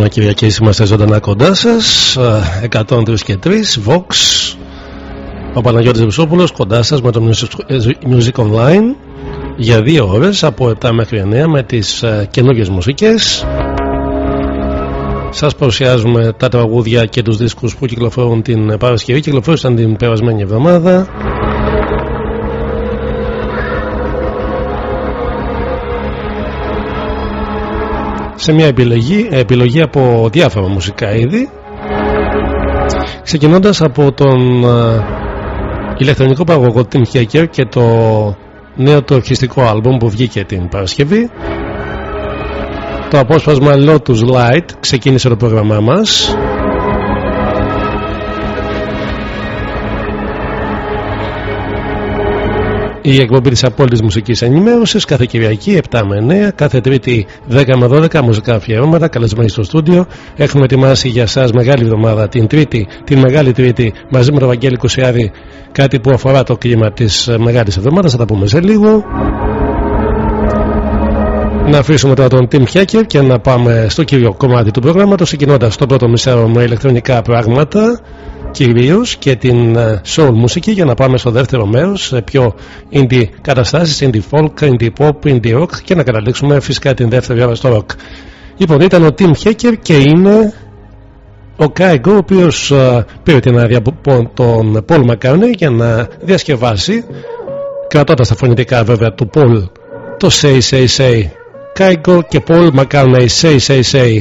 Άλλο ένα απόγευμα Κυριακή είμαστε ζωντανά κοντά σας. 103 και 3, Vox. Ο Παναγιώτης Βουσόπουλος κοντά σας με το Music Online για δύο ώρες από 7 μέχρι 9 με τις ε, καινούργιες μουσικές. Σας παρουσιάζουμε τα τραγούδια και τους δίσκους που κυκλοφορούν την Παρασκευή. Κυκλοφόρησαν την περασμένη εβδομάδα. Σε μια επιλογή, επιλογή από διάφορα μουσικά είδη. Ξεκινώντας από τον uh, ηλεκτρονικό παραγωγό Tim Hacker και το νέο του ορχιστικό άλμπομ που βγήκε την Παρασκευή. Το απόσπασμα Lotus Light ξεκίνησε το πρόγραμμά μας Η εκπομπή της απόλυτης μουσικής ενημέρωσης κάθε Κυριακή 7 με 9, κάθε Τρίτη 10 με 12 μουσικά αφιερώματα. Καλεσμένοι στο στούντιο. Έχουμε ετοιμάσει για εσά μεγάλη εβδομάδα την Τρίτη, την Μεγάλη Τρίτη μαζί με τον Βαγγέλη Κουσιάδη. Κάτι που αφορά το κλίμα της Μεγάλης Εβδομάδας. Θα τα πούμε σε λίγο. Να αφήσουμε τώρα τον Tim Hacker και να πάμε στο κύριο κομμάτι του προγράμματος, ξεκινώντα το πρώτο μισάρο με ηλεκτρονικά πράγματα κυρίως και την ε, soul μουσική για να πάμε στο δεύτερο μέρος σε πιο indie καταστάσεις, indie folk, indie pop, indie rock και να καταλήξουμε φυσικά την δεύτερη ώρα στο rock. Λοιπόν, ήταν ο Tim Hacker και είναι ο Κάιγκο, ο οποίος uh, πήρε την άδεια από τον Paul McCartney για να διασκευάσει, κρατώντας τα φωνητικά βέβαια του Paul, το Say Say Say. Κάιγκο και Paul McCartney, Say Say Say.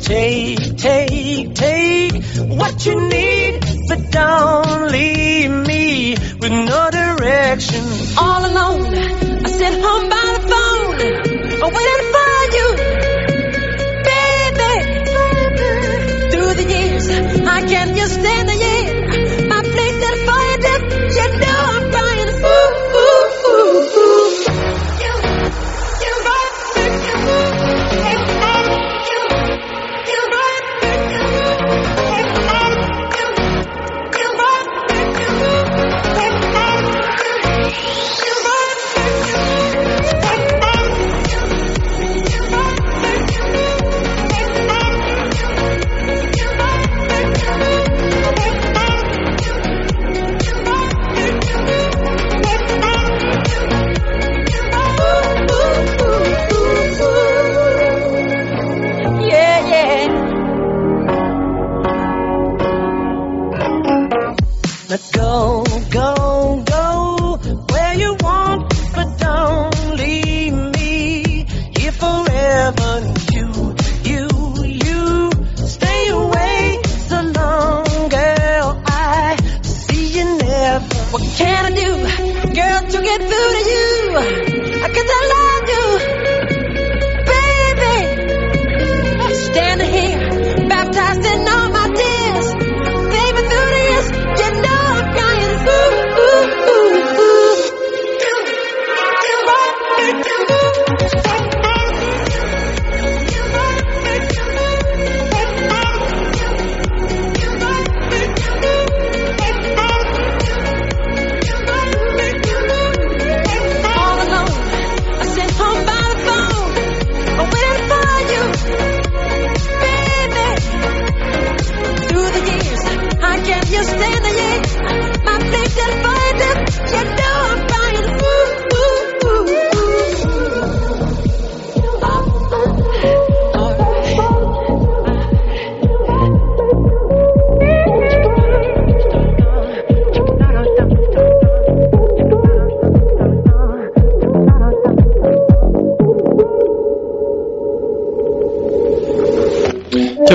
Take, take, take what you need, but don't leave me with no direction. All alone, I sit home by the phone, waiting for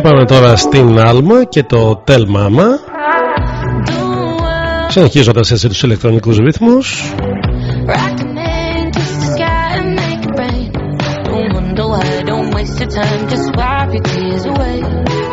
πάμε τώρα στην Άλμα και το Tell Mama συνεχίζοντας έτσι τους ηλεκτρονικούς ρυθμούς Don't waste just wipe your tears away.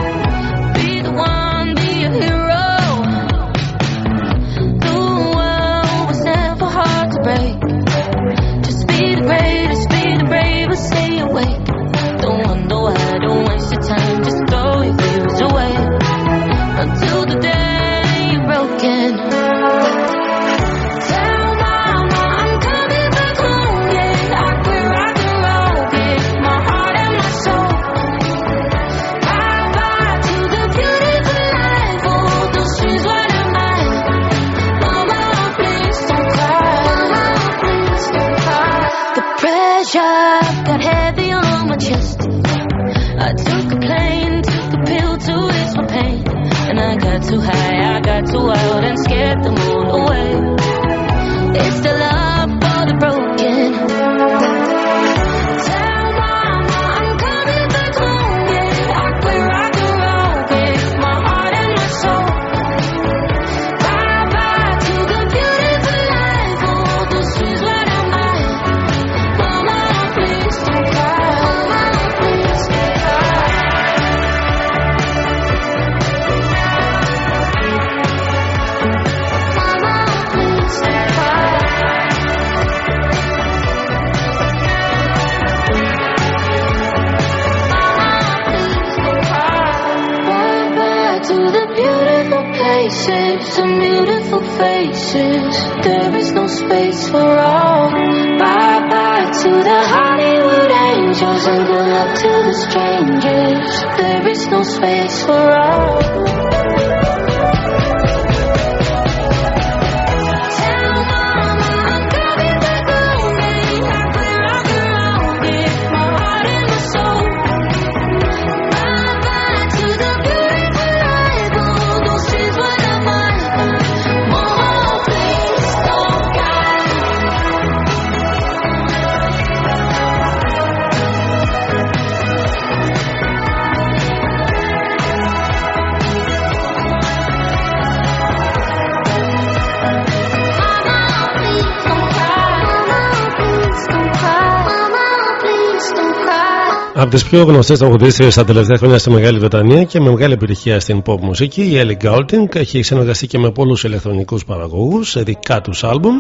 Από τις πιο γνωστές τραγουδίστριες τα τελευταία χρόνια στη Μεγάλη Βρετανία και με μεγάλη επιτυχία στην pop μουσική, η Ellie Goulding έχει συνεργαστεί και με πολλούς ηλεκτρονικού παραγωγούς σε δικά τους άλμπουμ.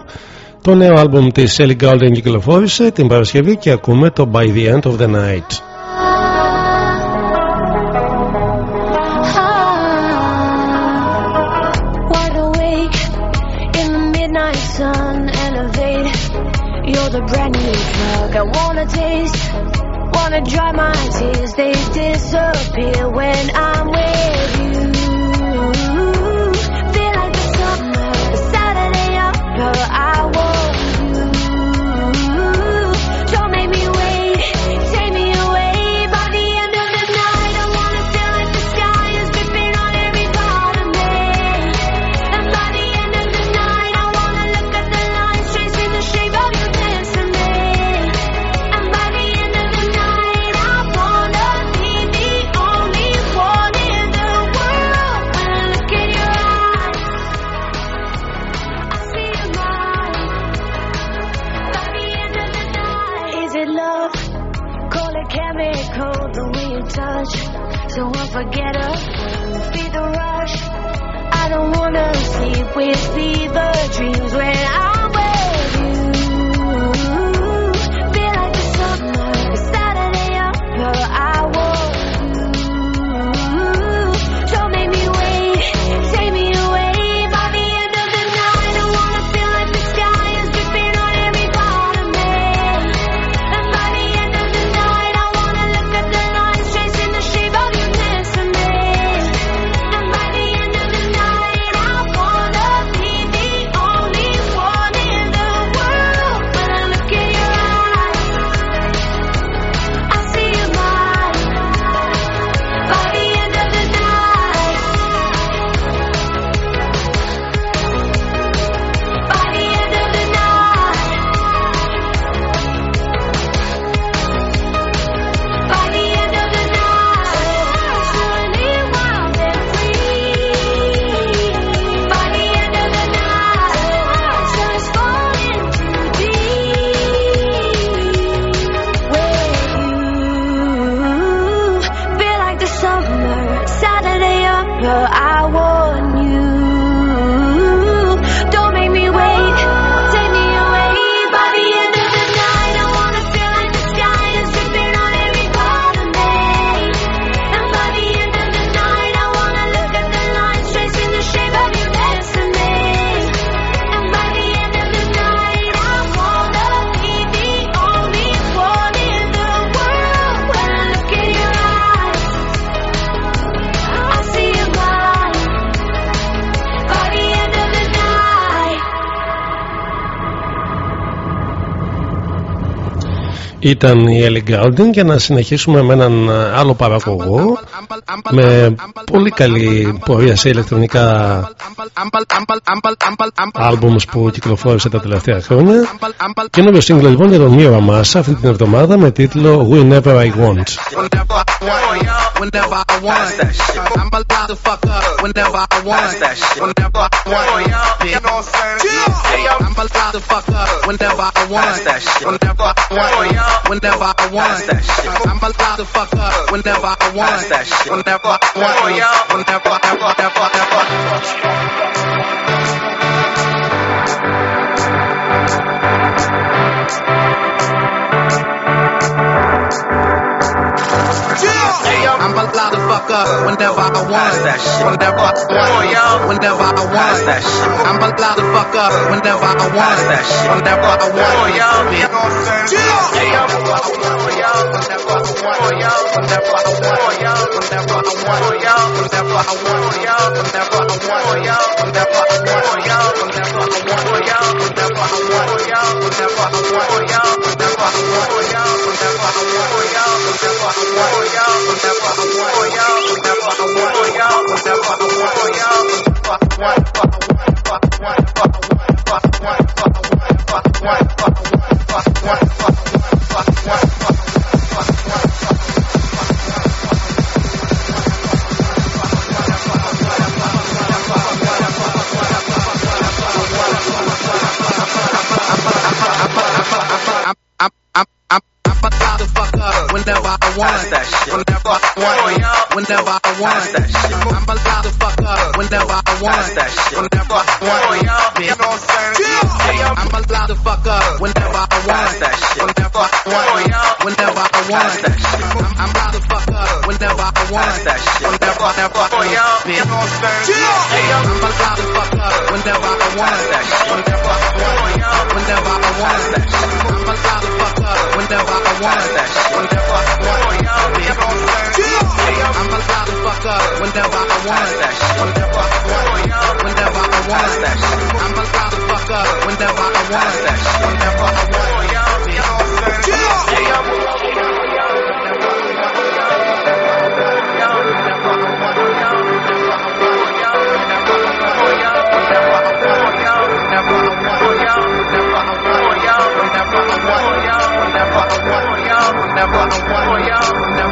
Το νέο άλμπουμ της Ellie Goulding κυκλοφόρησε την Παρασκευή και ακούμε το By the End of the Night. the brand new drug I wanna taste wanna dry my tears, they disappear when I'm ήταν η Ellie Goulding για να συνεχίσουμε με έναν ε, άλλο παραγωγό με πολύ καλή πορεία σε ηλεκτρονικά άλμπουμς που κυκλοφόρησε τα τελευταία χρόνια. Και σύγκλο λοιπόν για τον Μύρα Μάσα αυτή την εβδομάδα με τίτλο Whenever I Want. whenever I want. That shit. I'm allowed to fuck up whenever I want. That shit. Whenever I want. You know what I'm saying? I'm allowed to fuck up whenever I want. That shit. Whenever I want. Whenever I want. I'm allowed to fuck up whenever I want. Whenever I want. Whenever I want. Whenever I want. I'ma light fuck up whenever I want. That shit. Whenever I want. Whenever I want. That shit. I'ma light the fuck up whenever I want. That shit. Whenever I want. Whenever I want. Yeah. What? I want. that shit. I'm a to fuck up whenever I want. Whenever I want. You know what I'm saying? I'm allowed to fuck up whenever I want. Whenever I want. Whenever I want. I'm allowed to fuck up whenever I want. Whenever I want. You know what I'm saying? I'm allowed to fuck up whenever I want. Whenever I want. Whenever I want. I'm allowed to fuck up whenever I want. Whenever I want. whenever I want. Whenever I want. Whenever I want. I'm a motherfucker whenever I want. Whenever I want.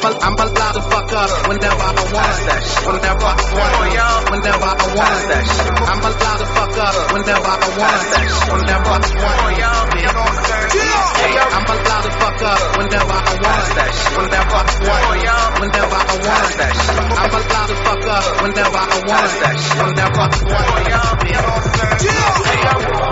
I'm a, I'm a lot fuck up whenever I want. Whenever I want. Whenever I want. I'm a lot of fuck up whenever I want. Whenever I want. Yeah. I'm a lot of fuck up whenever I want. Whenever I want. Whenever I want. I'm a lot of fuck up whenever I want. Whenever I want. Whenever I want.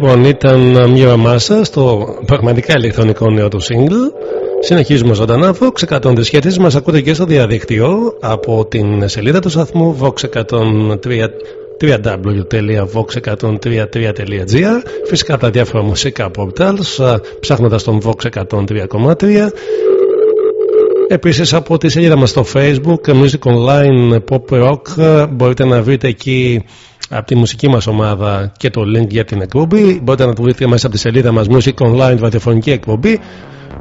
Λοιπόν, ήταν μια μάσα στο πραγματικά ηλεκτρονικό νέο του single. Συνεχίζουμε ζωντανά. Vox 100 σχέση μας ακούτε και στο διαδικτυό από την σελίδα του σταθμού www.vox103.gr Φυσικά από τα διάφορα μουσικά portals ψάχνοντας τον Vox 103.3 Επίσης από τη σελίδα μας στο facebook Music Online Pop Rock μπορείτε να βρείτε εκεί από τη μουσική μας ομάδα και το link για την εκπομπή. Μπορείτε να το βρείτε μέσα από τη σελίδα μας Music Online ραδιοφωνική εκπομπή.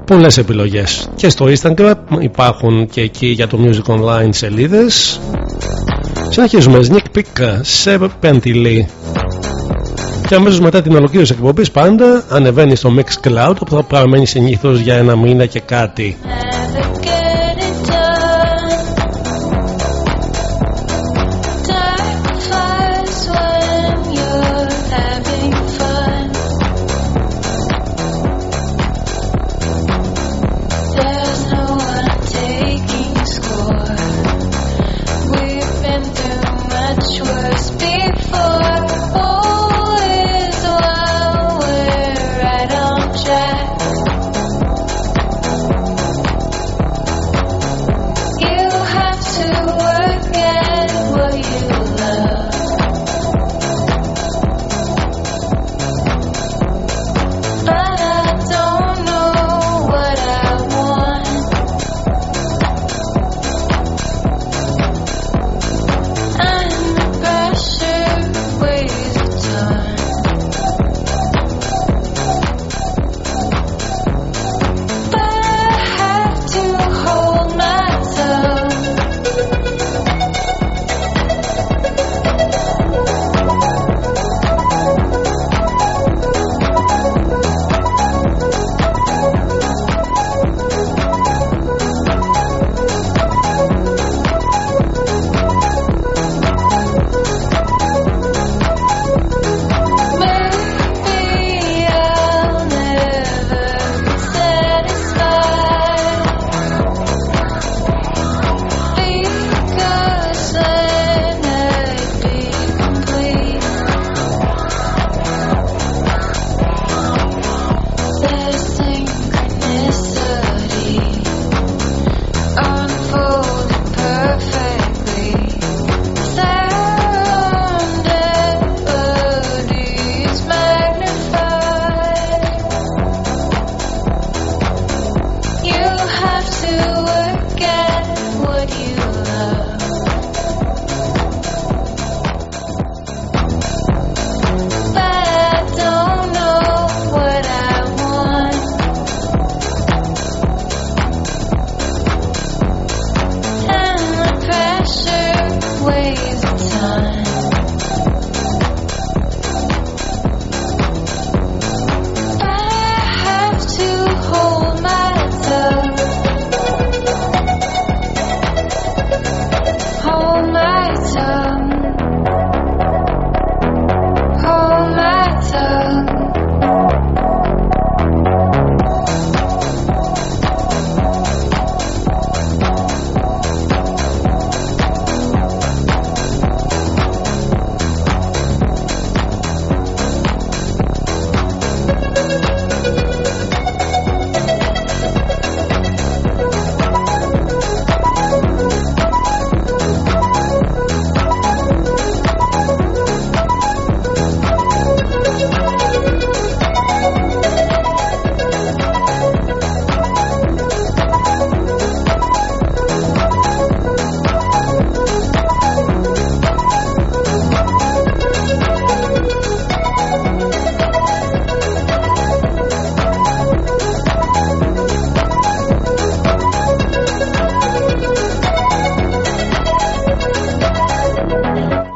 Πολλές επιλογές. Και στο Instagram υπάρχουν και εκεί για το Music Online σελίδες. Συνεχίζουμε. Sneak Peek σε πεντιλή και αμέσως μετά την ολοκλήρωση εκπομπής πάντα ανεβαίνει στο Mixcloud όπου θα παραμένει συνήθως για ένα μήνα και κάτι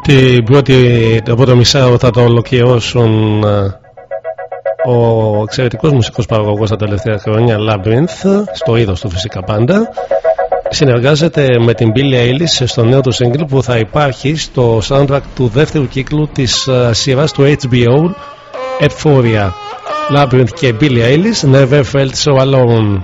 την πρώτη, το πρώτο μισάρο θα το ολοκληρώσουν ε, ο εξαιρετικός μουσικός παραγωγός τα τελευταία χρόνια Labyrinth, στο είδος του φυσικά πάντα. Συνεργάζεται με την Billie Eilish στο νέο του single που θα υπάρχει στο soundtrack του δεύτερου κύκλου της uh, σειράς του HBO Euphoria. Labyrinth και Billie Eilish Never Felt So Alone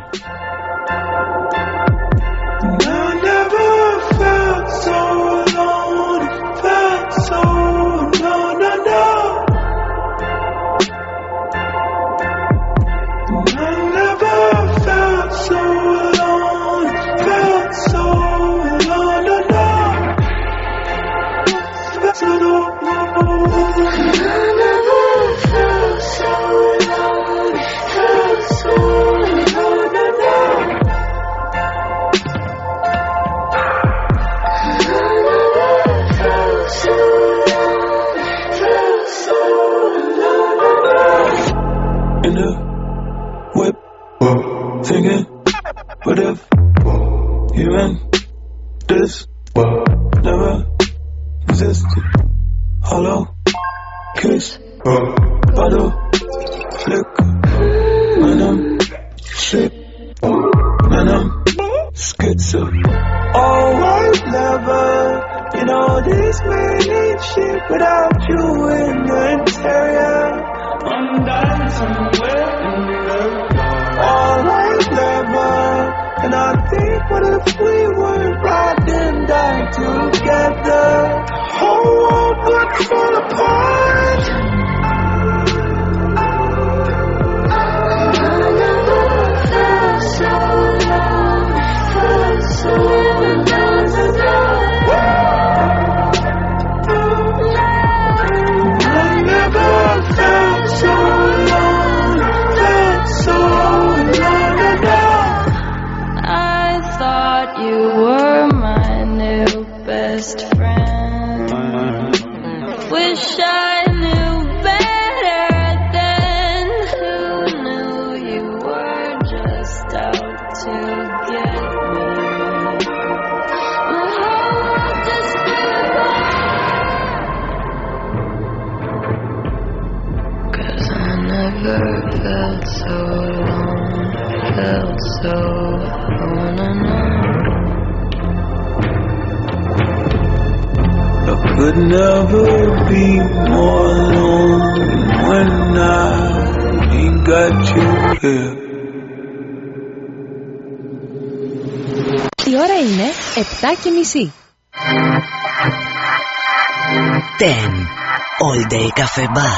Cafe Bar.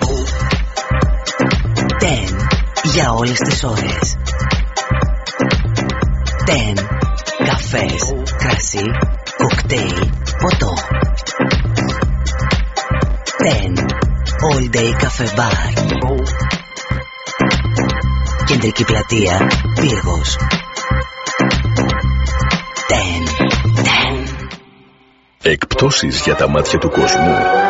10. 10. Για όλες τις ώρες. 10. Καφές, κρασί, κοκτέιλ, ποτό. 10. All Day Cafe Bar. Κεντρική πλατεία, Πύργος. 10. 10. Εκπτώσεις για τα μάτια του κόσμου.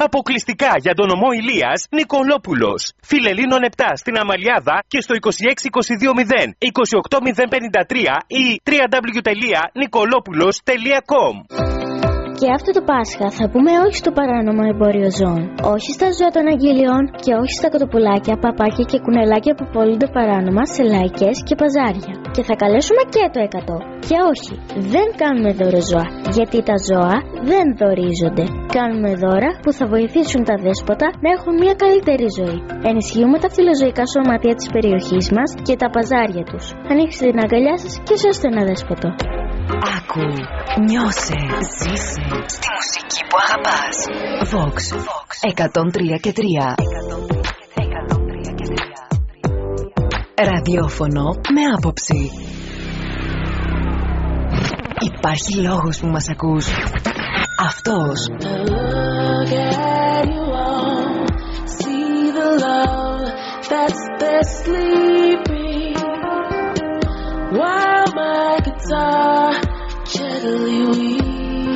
Αποκλειστικά για τον ομό Ηλίας Νικολόπουλος. Φιλελίνων 7 στην Αμαλιάδα και στο 26220 28053 ή www.nicolopoulos.com. Και αυτό το Πάσχα θα πούμε όχι στο παράνομο εμπόριο ζώων, όχι στα ζώα των αγγελιών και όχι στα κοτοπουλάκια, παπάκια και κουνελάκια που πωλούνται παράνομα σε λαϊκές και παζάρια. Και θα καλέσουμε και το 100. Και όχι, δεν κάνουμε δώρο ζώα, γιατί τα ζώα δεν δωρίζονται. Κάνουμε δώρα που θα βοηθήσουν τα δέσποτα να έχουν μια καλύτερη ζωή. Ενισχύουμε τα φιλοζωικά σωματεία της περιοχής μας και τα παζάρια τους. Ανοίξτε την αγκαλιά σας και σώστε ένα δέσποτο. Άκου, νιώσε, ζήσε στη μουσική που αγαπάς. Vox, Vox 103 και 3. Ραδιόφωνο με άποψη. Υπάρχει λόγος που μας ακούς. Αυτός. That's best sleeping while my guitar gently weeps.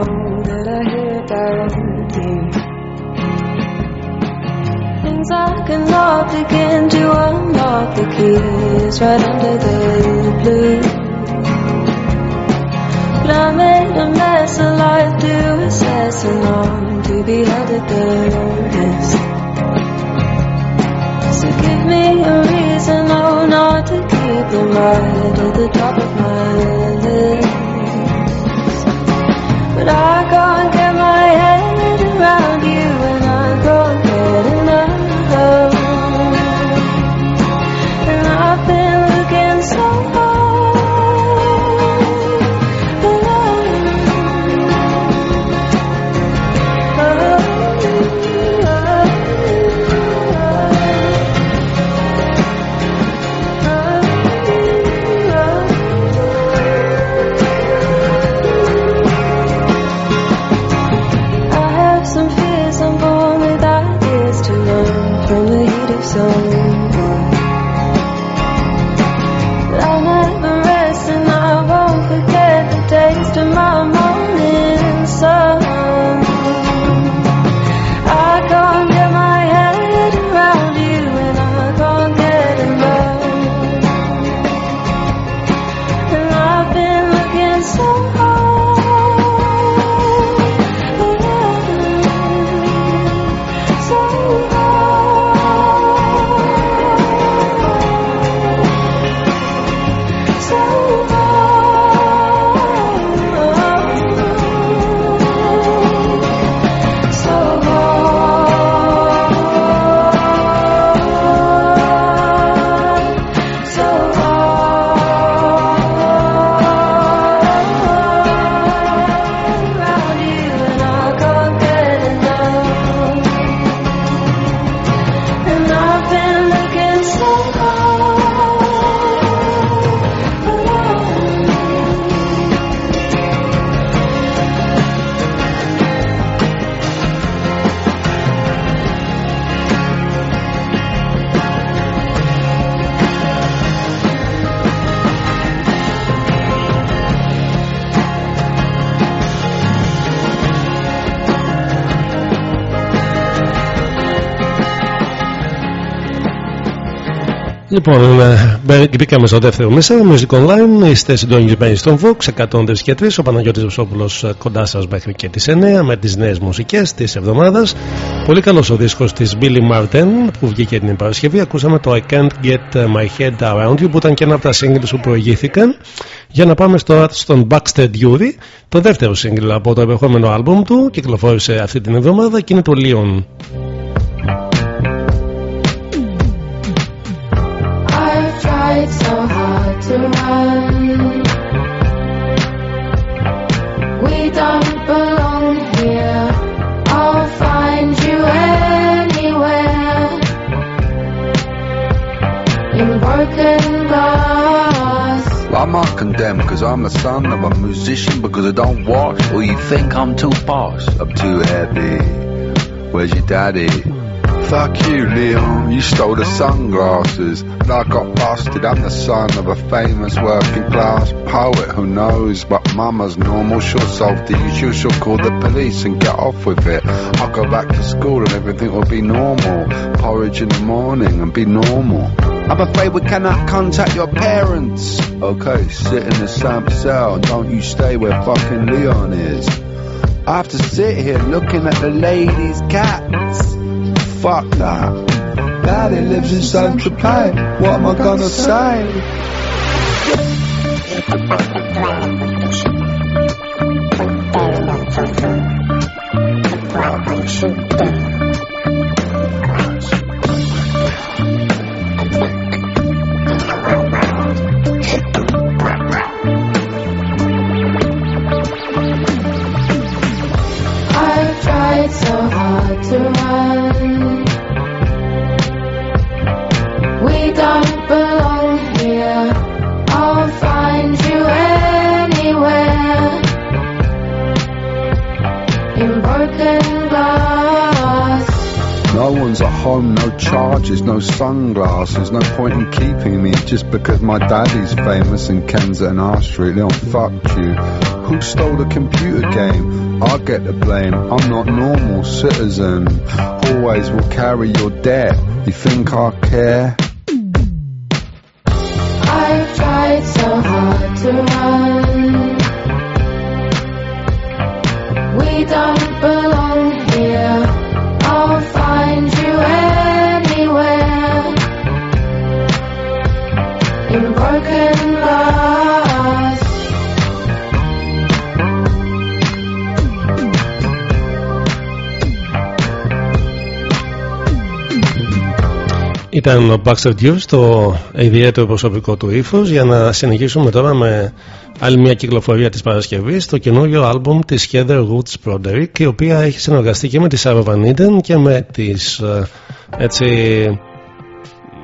finish. begin to unlock the keys right under the blue. But I made a mess of life doing holding on to be held at the wrist. So give me a reason, oh, not to keep them right at the top But I can't Λοιπόν, ε, μπε- μπήκαμε στο δεύτερο μέσα. Music Online. Είστε συντονισμένοι στον Vox 103 και 3. Ο Παναγιώτης Βουσόπουλος ε, κοντά σας μέχρι και τις 9 με τις νέες μουσικές της εβδομάδας. Πολύ καλός ο δίσκος της Billy Martin που βγήκε την Παρασκευή. Ακούσαμε το I Can't Get My Head Around You που ήταν και ένα από τα singles που προηγήθηκαν. Για να πάμε στο, στον Baxter Dury, το δεύτερο single από το επερχόμενο άλμπουμ του. Κυκλοφόρησε αυτή την εβδομάδα και είναι το Leon. Musician because I don't wash. Or you think I'm too posh? I'm too happy. Where's your daddy? Fuck you, Leon. You stole the sunglasses. And I got busted. I'm the son of a famous working class poet who knows. But mama's normal. She'll solve the issue. She'll call the police and get off with it. I'll go back to school and everything will be normal. Porridge in the morning and be normal. I'm afraid we cannot contact your parents. Okay, sit in the same cell. Don't you stay where fucking Leon is. I have to sit here looking at the ladies' cats. Fuck that. Daddy lives in Saint Tropez. What am I gonna say? Charges, no sunglasses, no point in keeping me just because my daddy's famous in Kensington R Street. Leon, fuck you. Who stole the computer game? I get the blame. I'm not normal citizen. Always will carry your debt. You think I care? Ήταν ο Baxter Dewey στο ιδιαίτερο προσωπικό του ύφος. Για να συνεχίσουμε τώρα με άλλη μια κυκλοφορία της Παρασκευής το καινούριο άλμπουμ της Heather Woods Broderick η οποία έχει συνεργαστεί και με τη Sarah Van Eden και με τις ε, έτσι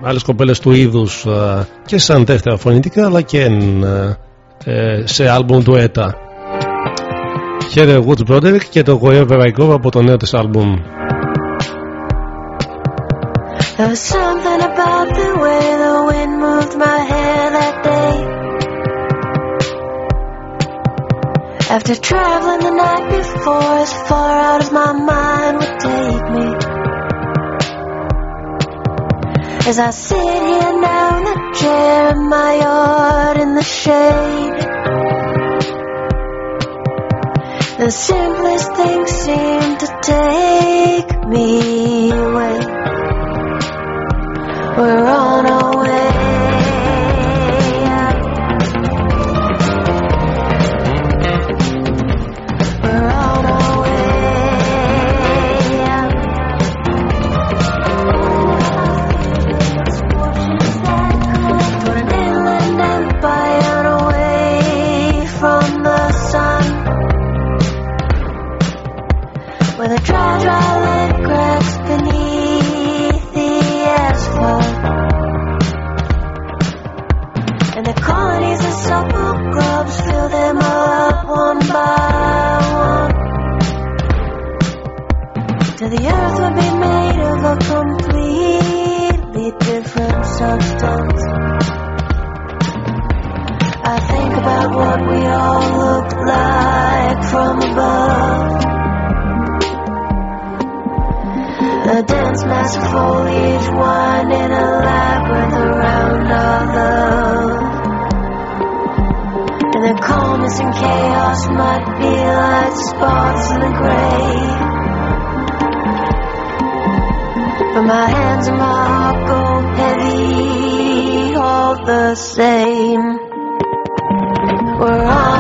άλλες κοπέλες του είδους ε, και σαν δεύτερα φωνητικά αλλά και ε, σε άλμπουμ του ΕΤΑ Heather Woods Broderick και το Wherever I Go από το νέο της άλμπουμ There was something about the way the wind moved my hair that day. After traveling the night before, as far out as my mind would take me. As I sit here now in the chair in my yard in the shade. The simplest things seem to take me away. We're on our the earth would be made of a completely different substance. I think about what we all looked like from above. A dense mass of foliage winding a labyrinth around our love. And the calmness and chaos might be like spots in the gray. But my hands and my heart go heavy all the same. We're on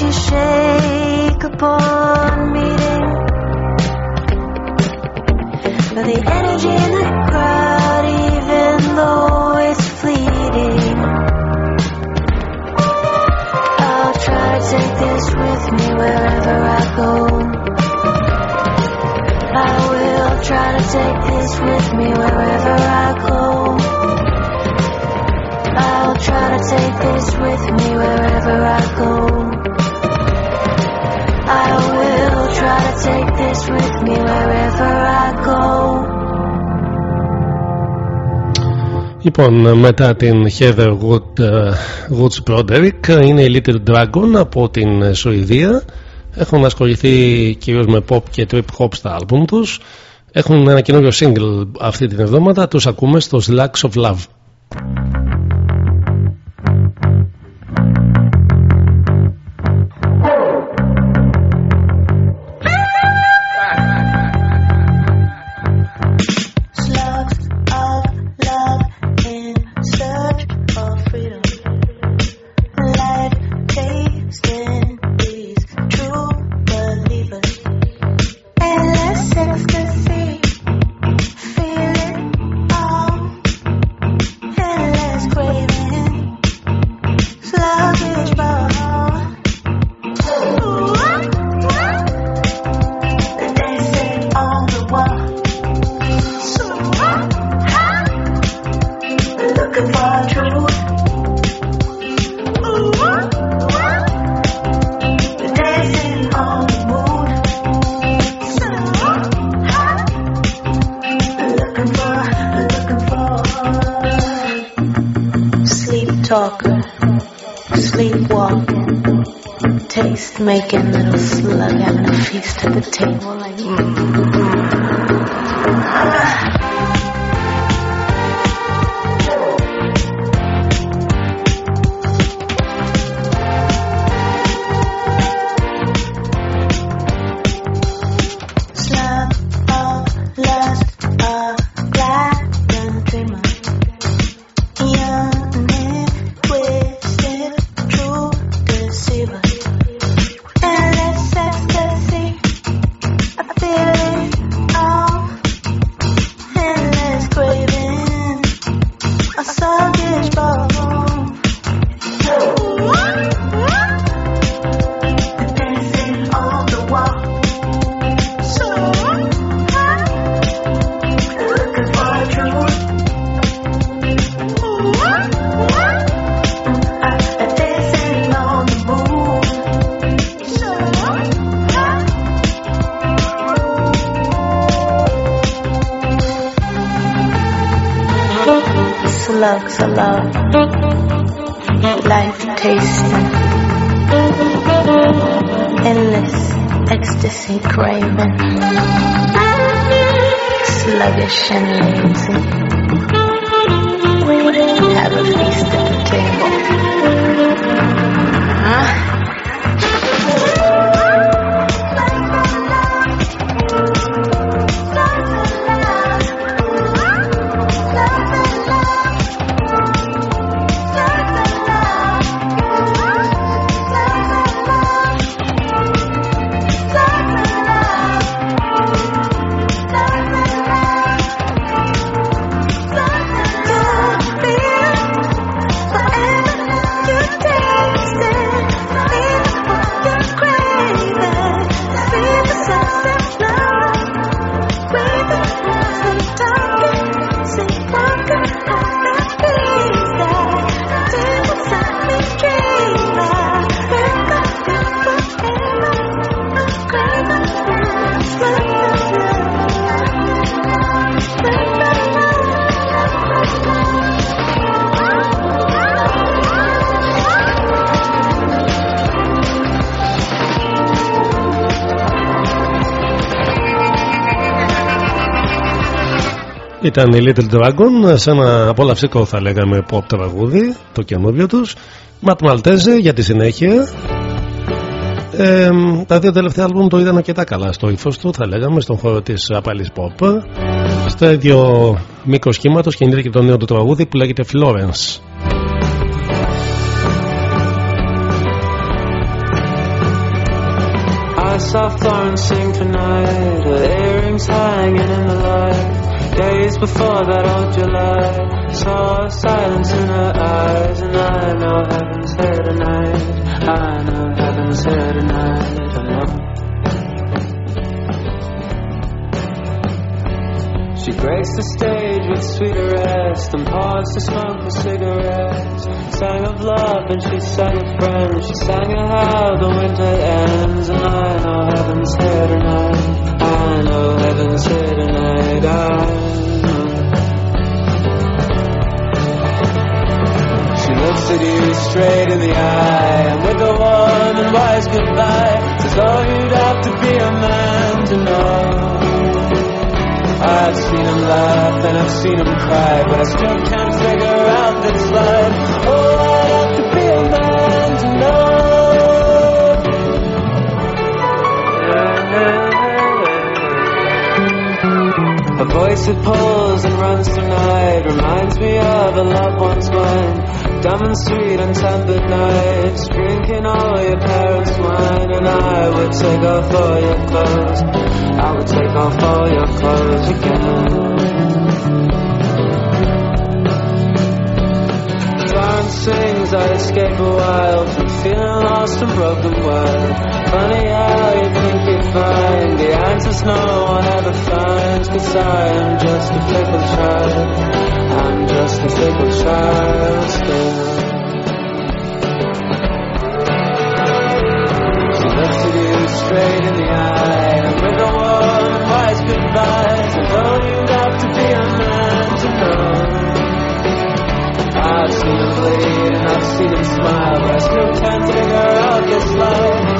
you shake upon meeting But the energy in the crowd even though it's fleeting I'll try to take this with me wherever I go. I will try to take this with me wherever I go. I'll try to take this with me wherever I go. I will try to take this with me wherever I go. Λοιπόν, μετά την Heather Wood, ε, Woods Broderick είναι η Little Dragon από την ε, Σουηδία. Έχουν ασχοληθεί κυρίως με pop και trip hop στα άλμπουμ τους. Έχουν ένα καινούριο single αυτή την εβδομάδα. Τους ακούμε στο Slacks of Love. Ecstasy craving, sluggish and lazy. Have a feast Ήταν η Little Dragon σε ένα απολαυστικό θα λέγαμε pop τραγούδι, το καινούριο τους. Ματ Μαλτέζε για τη συνέχεια. Ε, τα δύο τελευταία άλμπουμ το είδαν αρκετά καλά στο ύφος του, θα λέγαμε, στον χώρο της απαλής pop. Στο ίδιο μήκος κύματο κινείται και το νέο του τραγούδι που λέγεται Florence. I saw Florence sing tonight, her earrings hanging in the light. Days before that old July, saw silence in her eyes, and I know heaven's here tonight. I know heaven's here tonight. Know. She graced the stage with sweet arrest and paused to smoke a cigarette. Sang of love and she sang of friends. She sang of how the winter ends. And I know heaven's here tonight. I know heaven's here tonight. I know. She looks at you straight in the eye and with a warm and wise goodbye says, Oh, you'd have to be a man to know. I've seen him laugh and I've seen him cry, but I still can't figure out this life. Oh, A voice that pulls and runs tonight reminds me of a loved one's. Dumb and sweet and tempered nights, drinking all your parents' wine, and I would take off all your clothes. I would take off all your clothes again. Florence sings, I escape a while from feeling lost and broken wild. Funny how you think you find the answers no one ever finds. Cause I am just a fickle child. I'm just a fickle child still. see them smile. There's no time to figure out this love.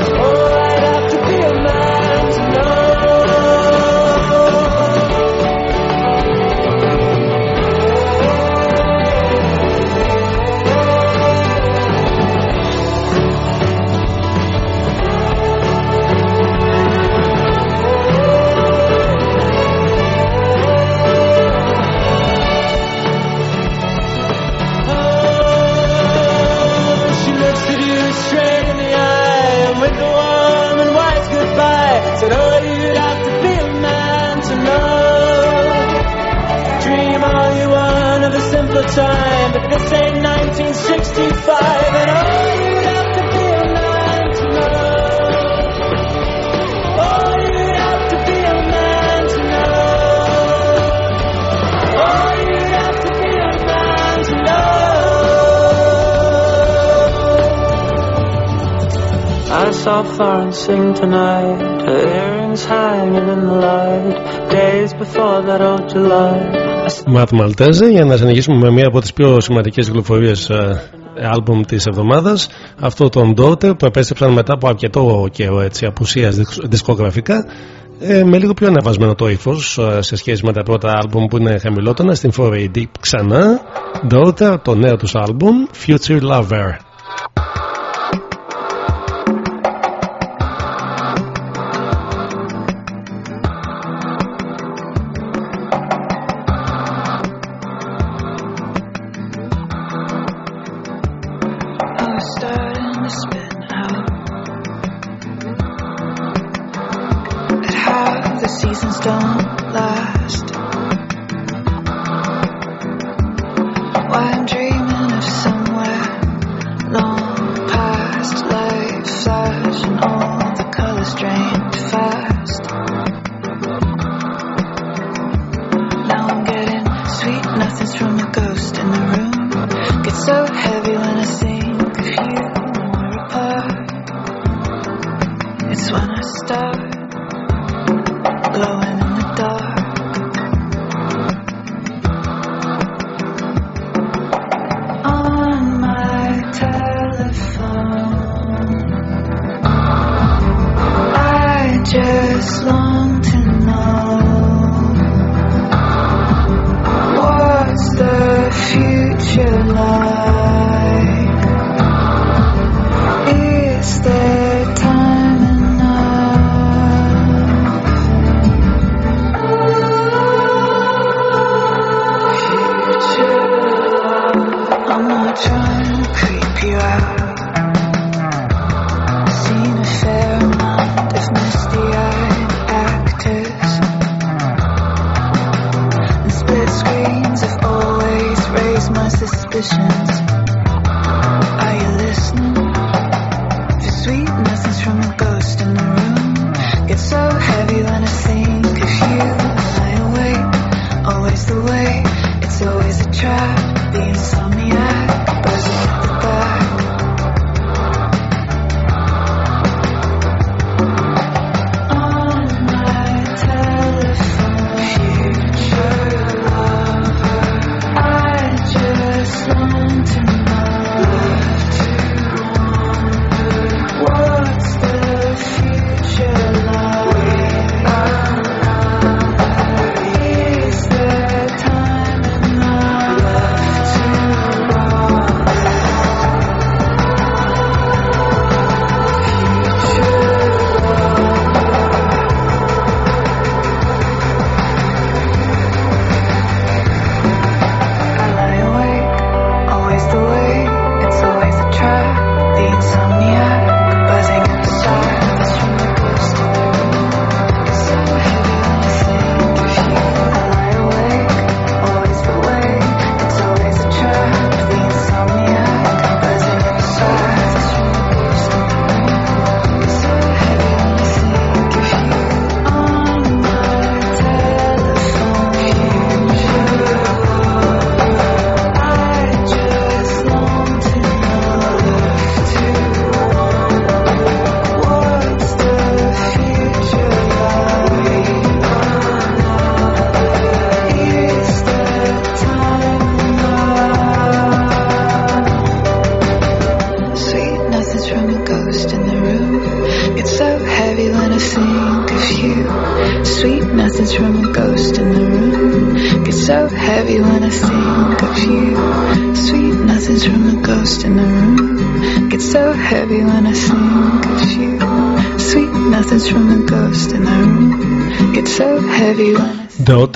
far and sing Μαλτέζε για να συνεχίσουμε με μία από τις πιο σημαντικές κυκλοφορίες ε, άλμπουμ της εβδομάδας. Αυτό τον τότε που επέστρεψαν μετά από αρκετό καιρό έτσι, απουσίας δισκογραφικά ε, με λίγο πιο ανεβασμένο το ύφος ε, σε σχέση με τα πρώτα άλμπουμ που είναι χαμηλότερα στην 4AD ξανά. Daughter το νέο τους άλμπουμ Future Lover.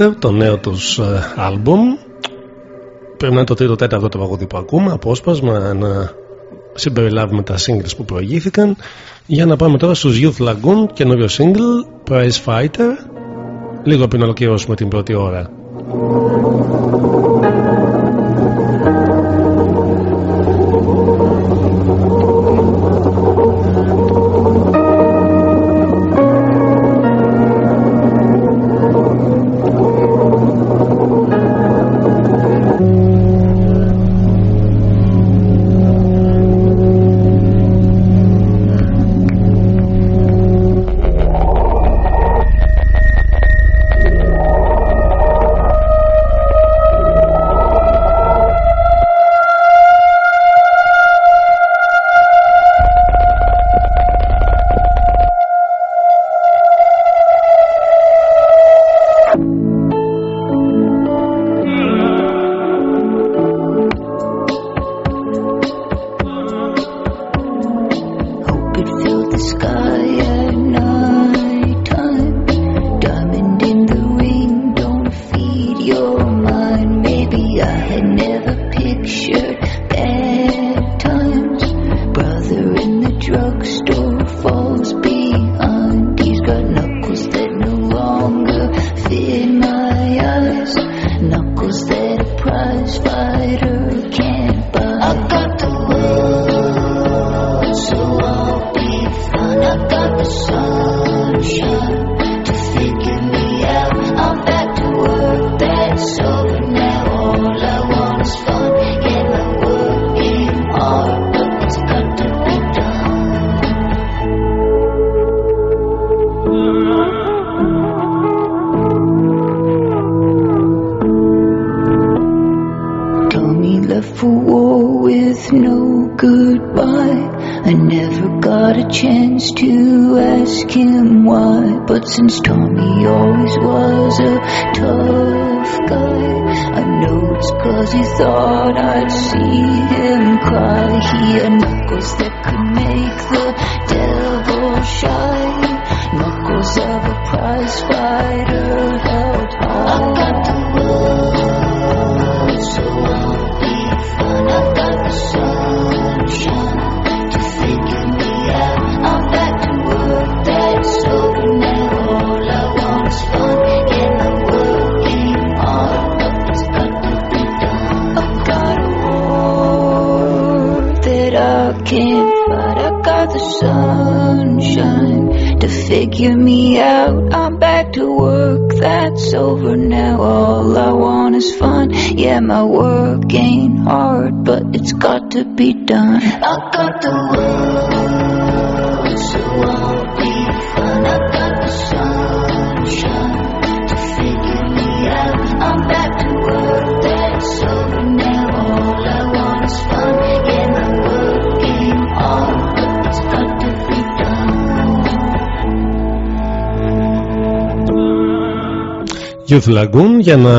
Daughter, το νέο τους ε, άλμπουμ. Πρέπει να είναι το τρίτο τέταρτο τραγούδι που ακούμε απόσπασμα να συμπεριλάβουμε τα singles που προηγήθηκαν. Για να πάμε τώρα στους Youth Lagoon καινούριο single Prize Fighter. Λίγο πριν ολοκληρώσουμε την πρώτη ώρα it's got to be done. I got the world, so I'll be fun. I got the sunshine to figure me out. I'm back to work, that's over now. All I want is fun. Yeah, my work ain't hard, but it's got to be done. Youth Lagoon για να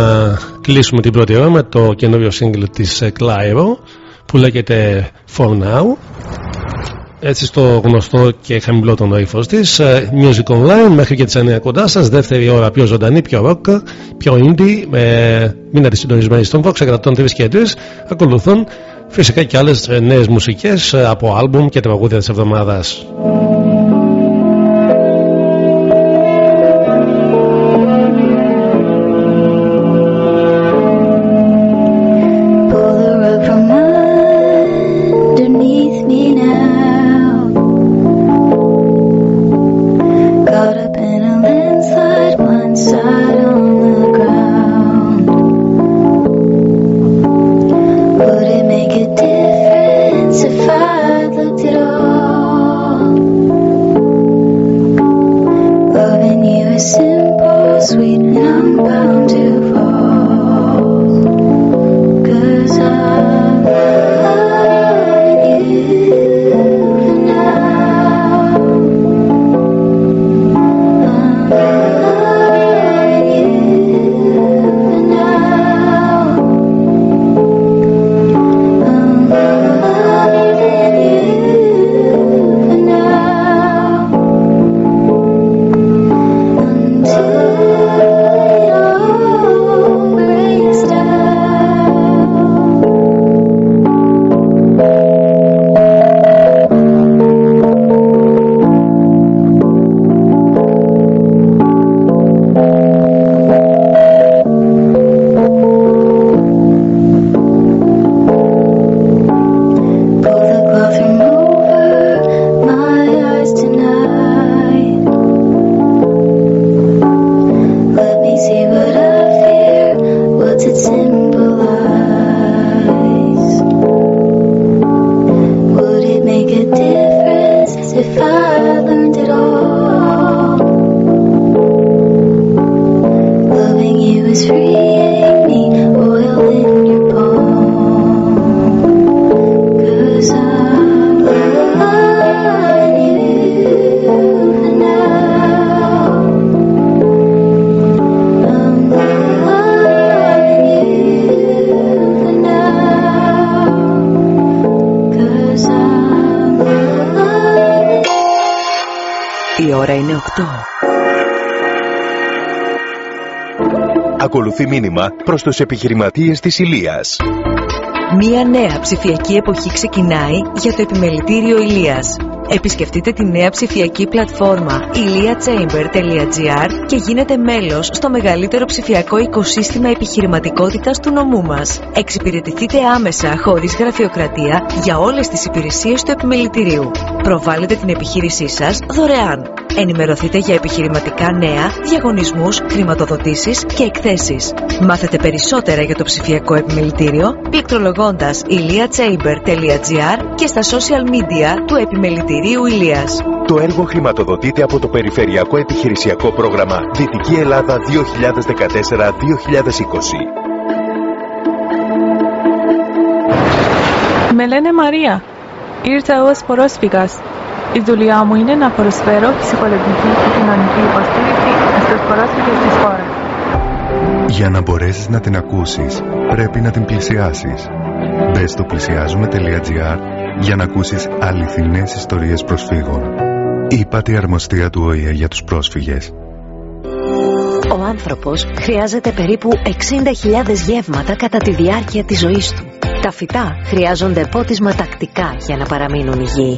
κλείσουμε την πρώτη ώρα με το καινούριο single της ε, Clyro που λέγεται For Now. Έτσι στο γνωστό και χαμηλό τον ύφος της ε, Music Online μέχρι και τις 9 κοντά σας δεύτερη ώρα πιο ζωντανή, πιο rock πιο indie ε, μείνατε συντονισμένοι στον Vox 103 και 3 ακολουθούν φυσικά και άλλες ε, νέες μουσικές ε, από άλμπουμ και τραγούδια της εβδομάδας προς τους επιχειρηματίες της Ηλίας. Μία νέα ψηφιακή εποχή ξεκινάει για το επιμελητήριο Ηλίας. Επισκεφτείτε τη νέα ψηφιακή πλατφόρμα iliachamber.gr και γίνετε μέλος στο μεγαλύτερο ψηφιακό οικοσύστημα επιχειρηματικότητας του νομού μας. Εξυπηρετηθείτε άμεσα χωρίς γραφειοκρατία για όλες τις υπηρεσίες του επιμελητηρίου. Προβάλλετε την επιχείρησή σας δωρεάν. Ενημερωθείτε για επιχειρηματικά νέα, διαγωνισμούς, χρηματοδοτήσεις και εκθέσεις. Μάθετε περισσότερα για το ψηφιακό επιμελητήριο πληκτρολογώντας iliachamber.gr και στα social media του Επιμελητηρίου Ηλίας. Το έργο χρηματοδοτείται από το Περιφερειακό Επιχειρησιακό Πρόγραμμα Δυτική Ελλάδα 2014-2020. Με λένε Μαρία. Ήρθα ως πρόσφυγας. Η δουλειά μου είναι να προσφέρω ψυχολογική και κοινωνική υποστήριξη στους πρόσφυγες της χώρας. Για να μπορέσεις να την ακούσεις, πρέπει να την πλησιάσεις. Μπες στο πλησιάζουμε.gr για να ακούσεις αληθινές ιστορίες προσφύγων. Είπα τη αρμοστία του ΟΗΕ για τους πρόσφυγες. Ο άνθρωπος χρειάζεται περίπου 60.000 γεύματα κατά τη διάρκεια της ζωής του. Τα φυτά χρειάζονται πότισμα τακτικά για να παραμείνουν υγιεί.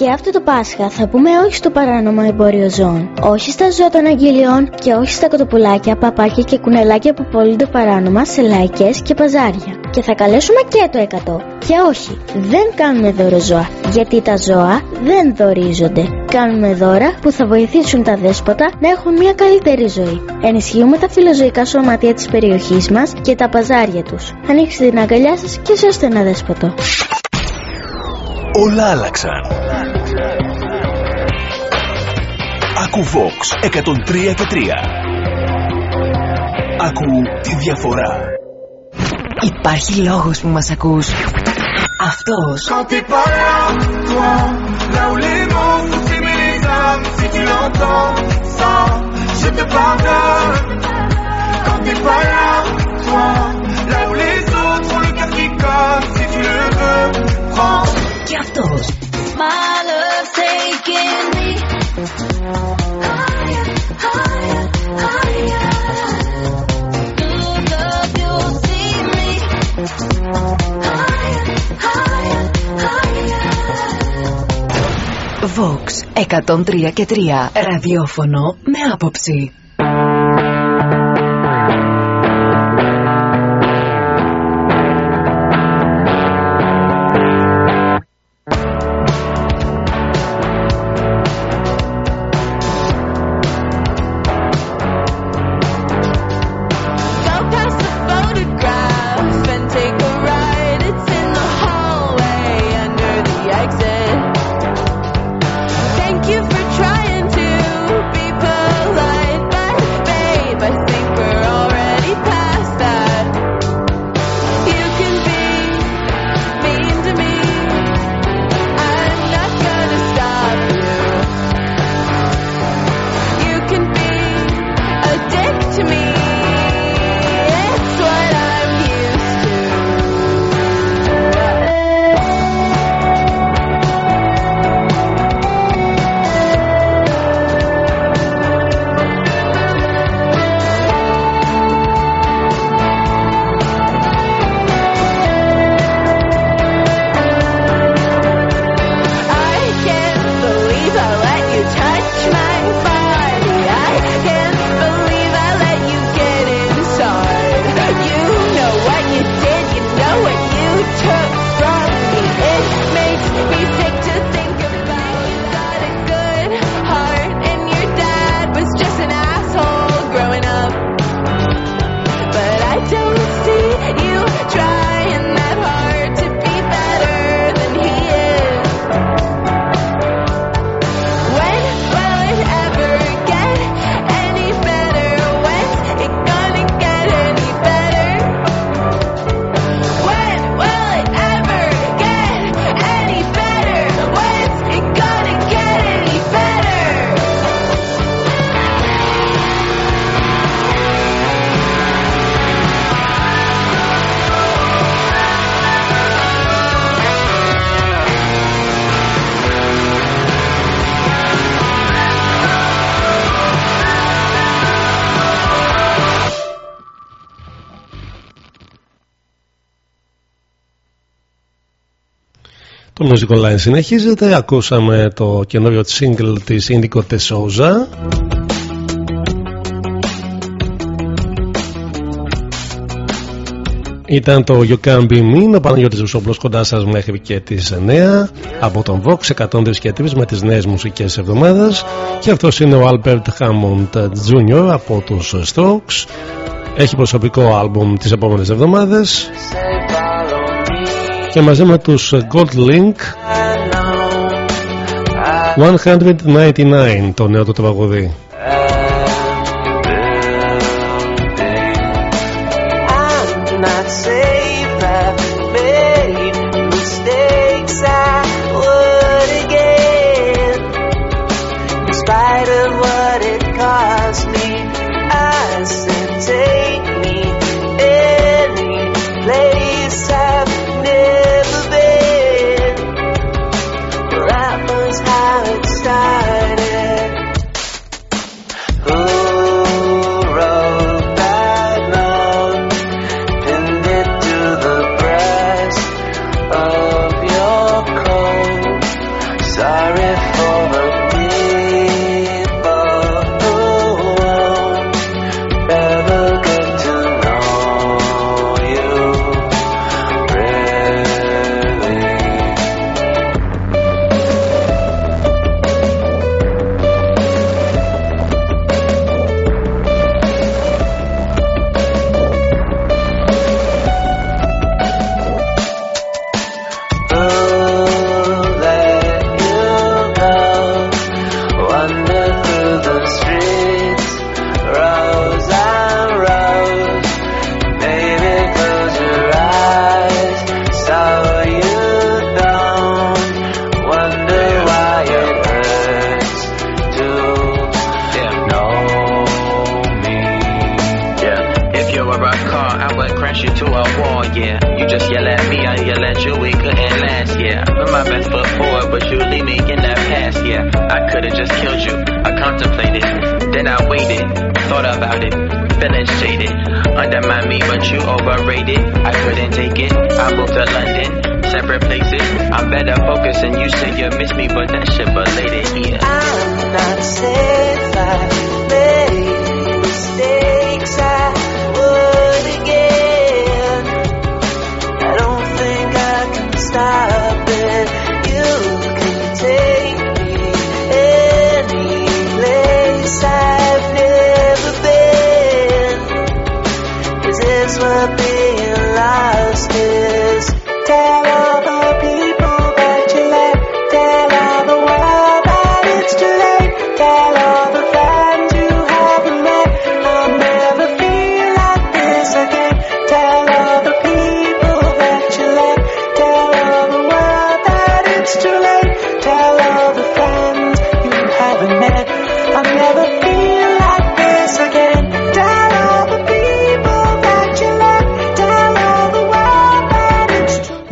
Και αυτό το Πάσχα θα πούμε όχι στο παράνομο εμπόριο ζώων, όχι στα ζώα των αγγελιών και όχι στα κοτοπουλάκια, παπάκια και κουνελάκια που πωλούνται παράνομα σε λαϊκές και παζάρια. Και θα καλέσουμε και το 100. Και όχι, δεν κάνουμε δώρο ζώα, γιατί τα ζώα δεν δωρίζονται. Κάνουμε δώρα που θα βοηθήσουν τα δέσποτα να έχουν μια καλύτερη ζωή. Ενισχύουμε τα φιλοζωικά σωματεία της περιοχής μας και τα παζάρια τους. Ανοίξτε την αγκαλιά σας και σώστε ένα δέσποτο. Όλα άλλαξαν. Ακού Vox 103 και 3. Ακού τη διαφορά. Υπάρχει λόγος που μας ακούς. Αυτός. Quand t'es pas là, toi, là où les mots font s'aimer les âmes, si tu l'entends, ça, je te pardonne. Quand t'es pas là, toi, là où les autres ont le cœur qui colle, si tu le veux, prends κι αυτός. My love's taking Vox και τρία. Ραδιόφωνο με άποψη. Music Online συνεχίζεται. Ακούσαμε το καινούριο single της Indigo Tesouza. Ήταν το You Can Be Me, ο Παναγιώτης Βουσόπουλος κοντά σας μέχρι και τις 9 από τον Vox 103 και 3 με τις νέες μουσικές εβδομάδες και αυτός είναι ο Albert Hammond Jr. από τους Strokes έχει προσωπικό άλμπουμ τις επόμενες εβδομάδες και μαζί με τους Gold Link 199 το νέο του τραγουδί better focused, and you say you miss me, but that shit belated, yeah. I'm not safe. I made. I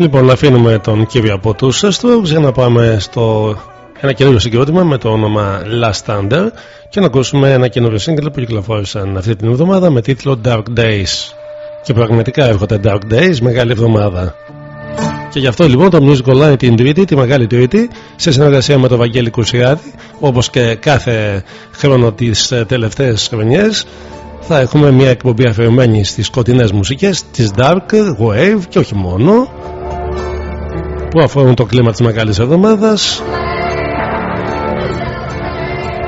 Λοιπόν, να αφήνουμε τον κύριο από τους Strokes για να πάμε στο ένα καινούριο συγκρότημα με το όνομα Last Thunder και να ακούσουμε ένα καινούριο σύγκριτο που κυκλοφόρησαν αυτή την εβδομάδα με τίτλο Dark Days. Και πραγματικά έρχονται Dark Days, μεγάλη εβδομάδα. Και γι' αυτό λοιπόν το Music Online την Τρίτη, τη Μεγάλη Τρίτη, σε συνεργασία με τον Βαγγέλη Κουσιάδη, όπως και κάθε χρόνο τις ε, τελευταίες χρονιές, θα έχουμε μια εκπομπή αφιερωμένη στις σκοτεινές μουσικές, τις Dark Wave και όχι μόνο, που αφορούν το κλίμα της Μεγάλης Εβδομάδας.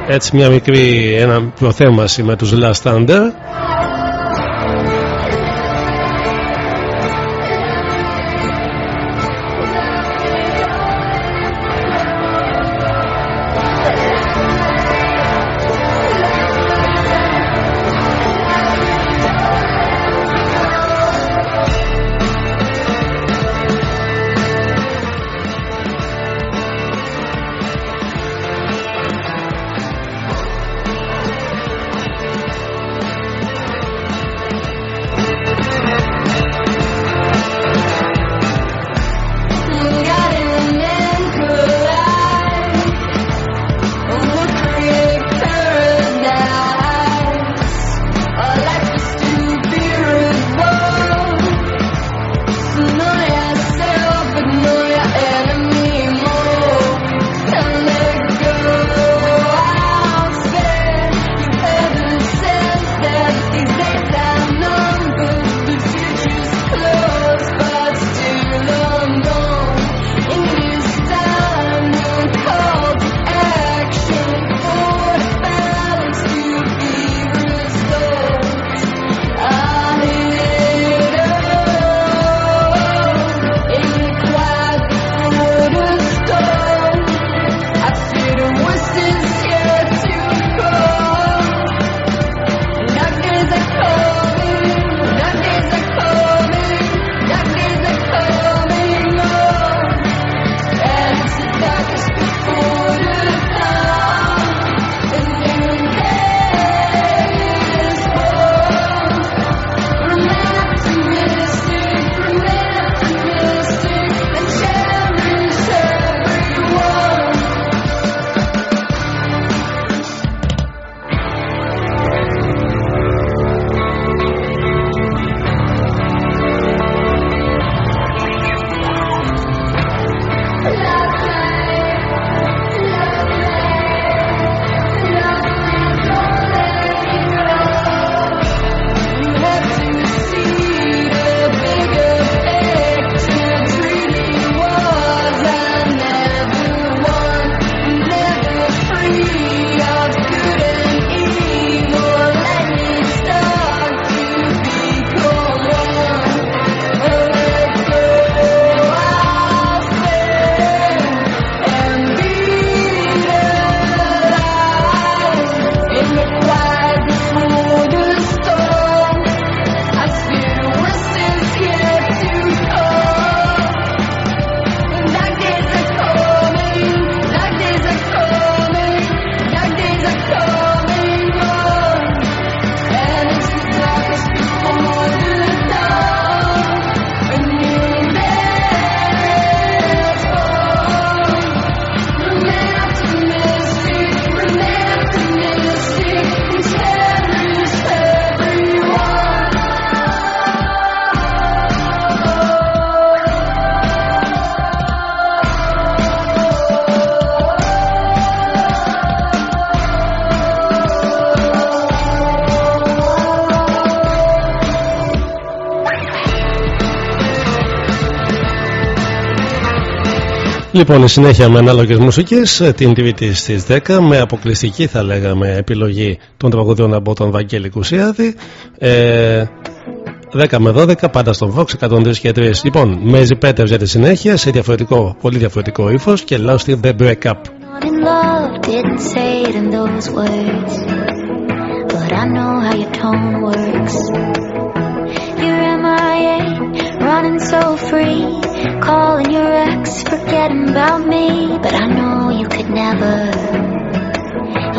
Έτσι μια μικρή ένα προθέμαση με τους Last Thunder. Λοιπόν, η συνέχεια με ανάλογες μουσικές την Τρίτη στις 10 με αποκλειστική θα λέγαμε επιλογή των τραγουδιών από τον Βαγγέλη Κουσιάδη. Ε, 10 με 12 πάντα στον Vox 103 και 3. Λοιπόν, Μέζι Πέτερ για τη συνέχεια σε διαφορετικό, πολύ διαφορετικό ύφος και Lost in the Break Up. Not in love, didn't say it in those words. But I know how your tone works. You're MIA, running so free. Calling your ex, forgetting about me. But I know you could never.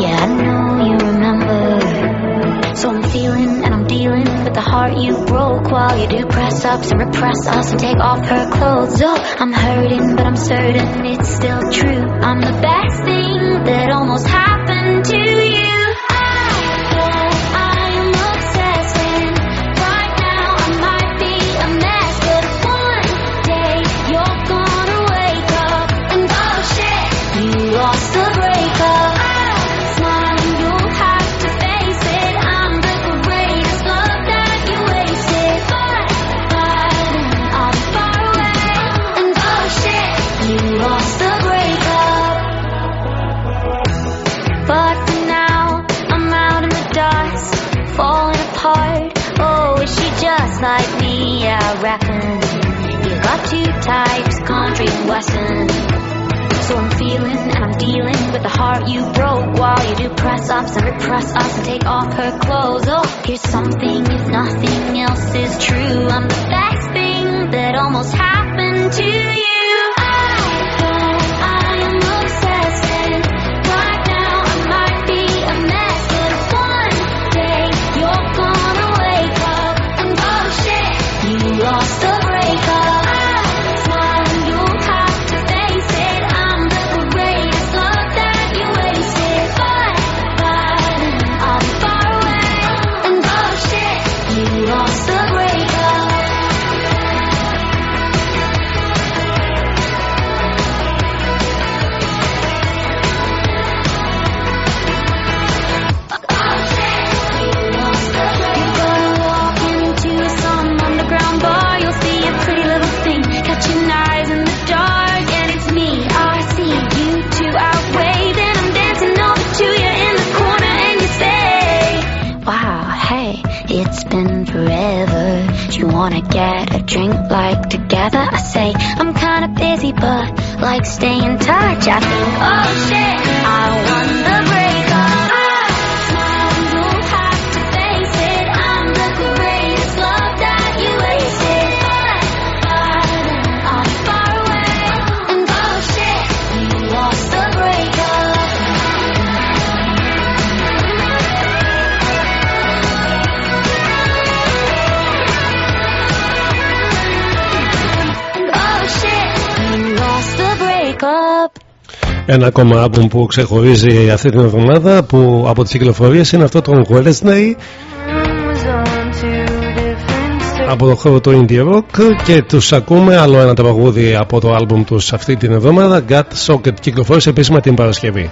Yeah, I know you remember. So I'm feeling and I'm dealing with the heart you broke while you do press ups and repress us and take off her clothes. Oh, I'm hurting, but I'm certain it's still true. I'm the best thing that almost happened to you. So I'm feeling and I'm dealing with the heart you broke while you do press ups and repress us and take off her clothes. Oh, here's something if nothing else is true. I'm the best thing that almost happened to you. Like stay in touch. I think, oh shit, I won Ένα ακόμα άλμπουμ που ξεχωρίζει αυτή την εβδομάδα που από τις κυκλοφορίες είναι αυτό το Wednesday. Από το χώρο του Indie Rock και τους ακούμε άλλο ένα τραγούδι από το άλμπουμ τους αυτή την εβδομάδα Got Socket κυκλοφόρησε επίσημα την Παρασκευή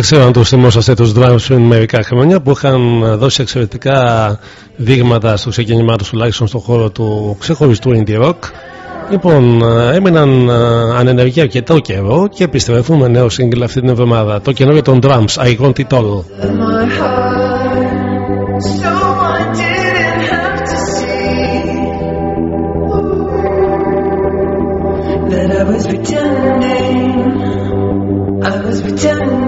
ξέρω αν του θυμόσαστε τους Drums πριν μερικά χρόνια που είχαν δώσει εξαιρετικά δείγματα στο ξεκίνημά του τουλάχιστον στον χώρο του ξεχωριστού indie rock. Λοιπόν, ε, έμειναν ε, ανενεργοί αρκετό καιρό και επιστρέφουμε με νέο σύγκυλ αυτή την εβδομάδα. Το καινούριο των Drums, I Want It All. I was pretending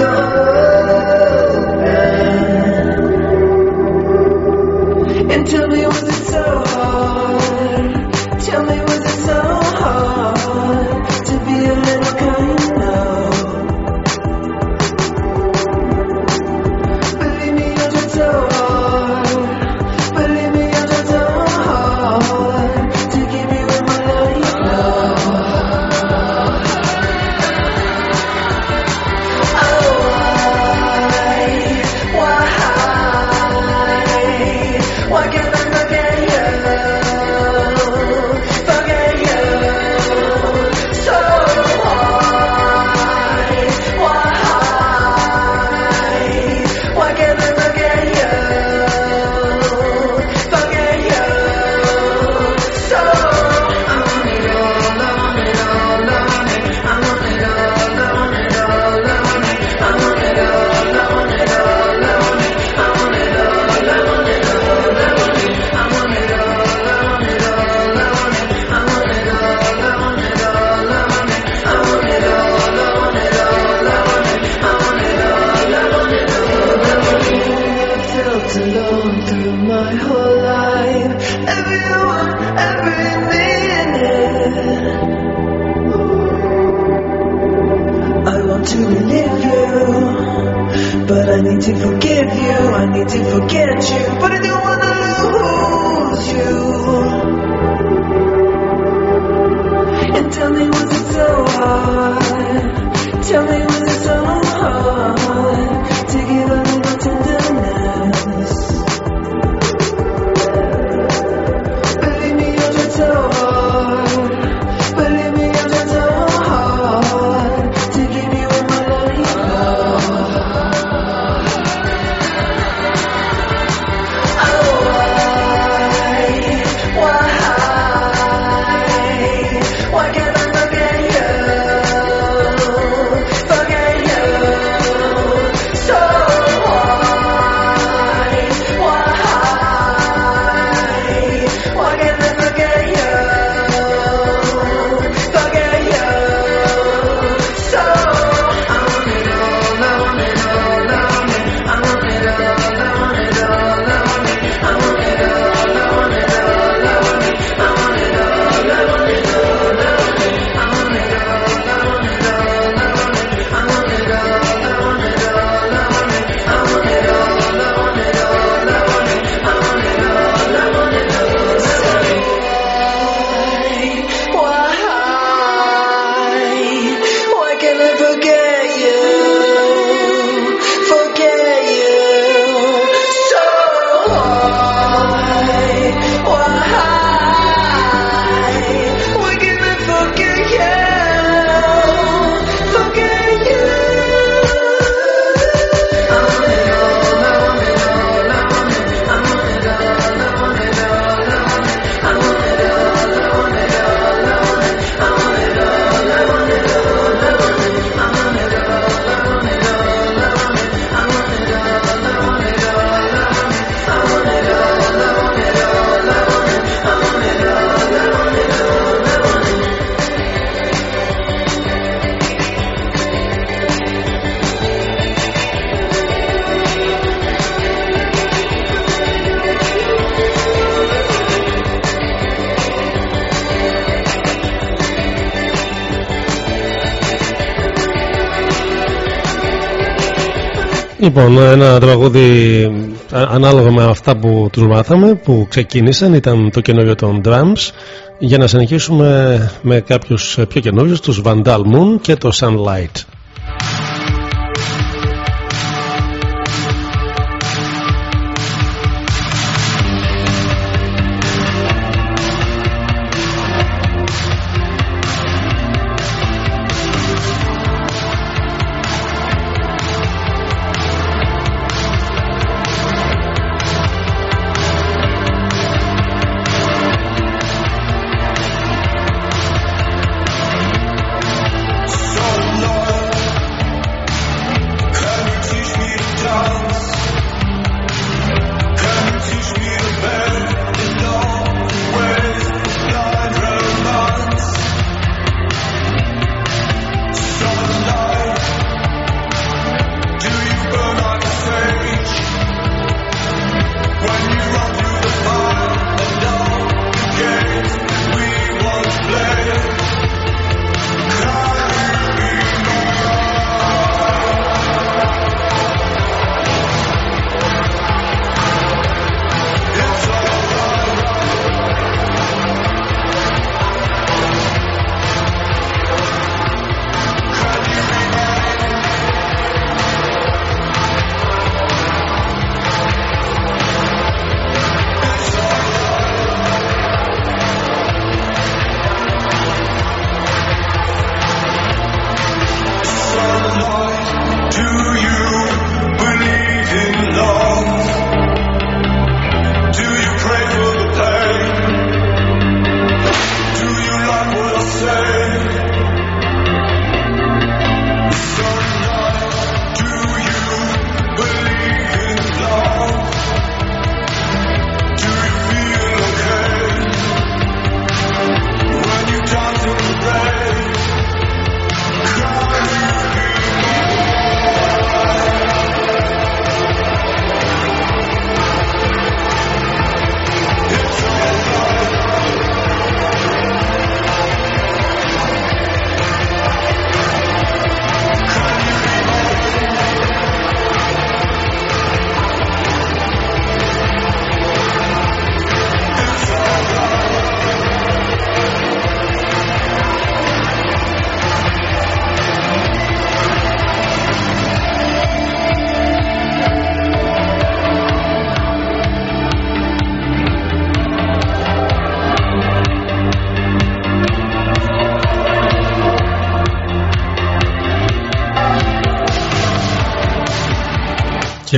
Λοιπόν, ένα τραγούδι ανάλογα με αυτά που τους μάθαμε που ξεκίνησαν ήταν το καινούριο των Drums. Για να συνεχίσουμε με κάποιους πιο καινούριους τους Vandal Moon και το Sunlight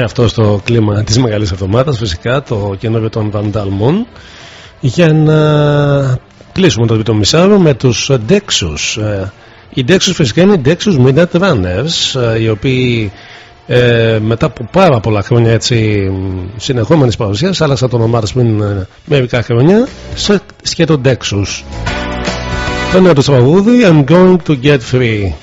αυτό στο κλίμα της μεγάλης εβδομάδας φυσικά το καινούριο των Vandal Moon για να κλείσουμε το τρίτο μισάρο με τους Dexus. Ε, οι Dexus φυσικά είναι οι Dexus Midnight Runners ε, οι οποίοι ε, μετά από πάρα πολλά χρόνια έτσι συνεχόμενης παρουσίας άλλαξαν το όνομά τους πριν ε, μερικά χρόνια σε σκέτο Dexus. Το νέο τους τραγούδι I'm going to get free.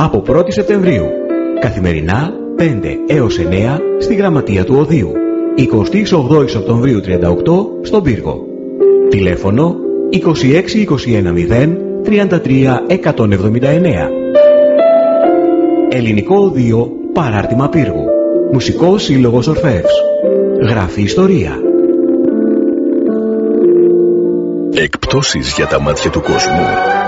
από 1η Σεπτεμβρίου. Καθημερινά 5 έως 9 στη Γραμματεία του Οδείου. 28 Οκτωβρίου 38 στον Πύργο. Τηλέφωνο 26 21 0 33 179. Ελληνικό Οδείο Παράρτημα Πύργου. Μουσικό Σύλλογος Ορφεύς. Γράφει ιστορία. Εκπτώσεις για τα μάτια του κόσμου.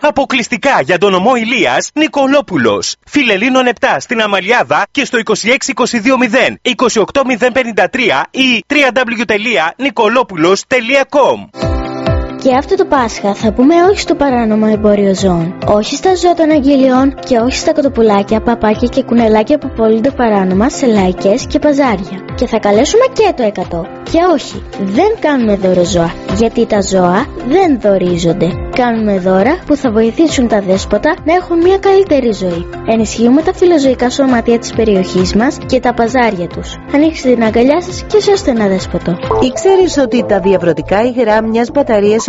Αποκλειστικά για τον ομό Ηλίας Νικολόπουλος. Φιλελίνων 7 στην Αμαλιάδα και στο 26220 28053 ή www.nicolopoulos.com Και αυτό το Πάσχα θα πούμε όχι στο παράνομο εμπόριο ζώων, όχι στα ζώα των αγγελιών και όχι στα κοτοπουλάκια, παπάκια και κουνελάκια που πωλούνται παράνομα σε λαϊκές και παζάρια. Και θα καλέσουμε και το 100. Και όχι, δεν κάνουμε δώρο ζώα, γιατί τα ζώα δεν δωρίζονται. Κάνουμε δώρα που θα βοηθήσουν τα δέσποτα να έχουν μια καλύτερη ζωή. Ενισχύουμε τα φιλοζωικά σωματεία της περιοχής μας και τα παζάρια τους. Ανοίξτε την αγκαλιά σας και σώστε ένα δέσποτο. Ήξερες ότι τα διαβρωτικά υγρά μιας μπαταρίας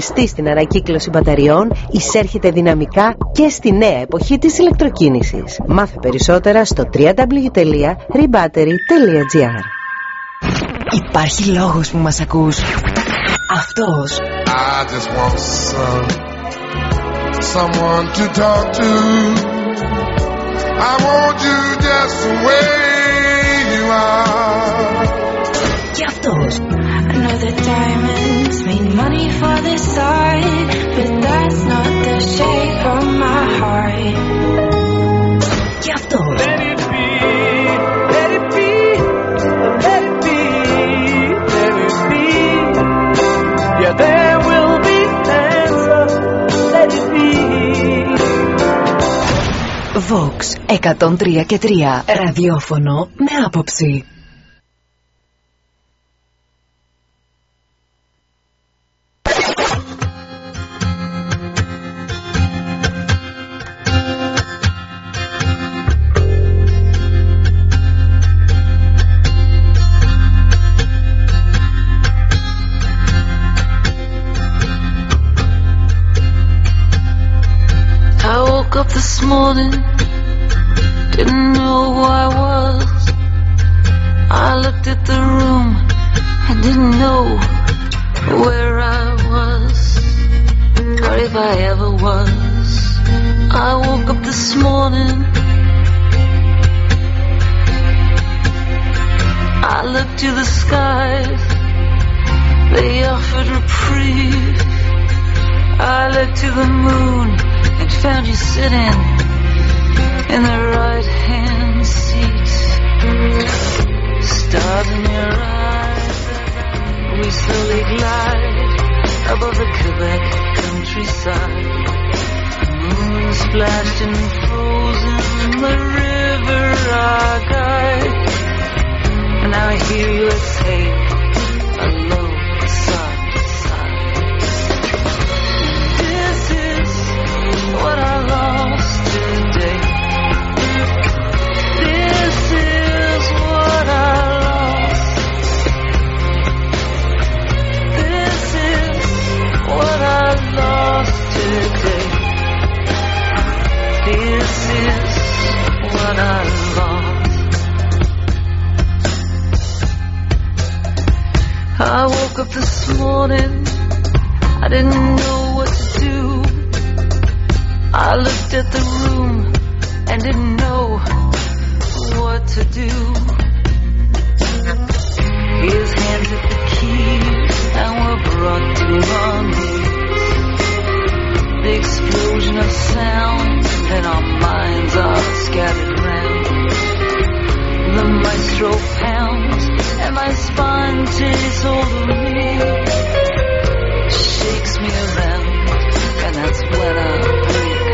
στην ανακύκλωση μπαταριών, εισέρχεται δυναμικά και στη νέα εποχή της ηλεκτροκίνησης. Μάθε περισσότερα στο www.rebattery.gr Υπάρχει λόγος που μας ακούς. Αυτός. I just want some, someone to talk to. I want you just the way you are. Και αυτός. I know that diamonds mean money for this side, but that's not the shape of my heart. Και αυτός. Let it be, let it be, let it be, let it be. Yeah, there will be answer. Let it be. Vox 103 και 3 ραδιόφωνο με άποψη. Up this morning, didn't know who I was. I looked at the room, I didn't know where I was, or if I ever was. I woke up this morning. I looked to the skies, they offered reprieve. I looked to the moon and found you sitting in the right hand seat. Stars in your eyes, we slowly glide above the Quebec countryside. Moon splashed and frozen, the river guide. And now I hear you exhale a I lost. I woke up this morning. I didn't know what to do. I looked at the room and didn't know what to do. His hands at the keys and we're brought to our knees. The explosion of sound and our minds are scattered. The maestro pounds and my spine takes of me. Shakes me around and that's when I break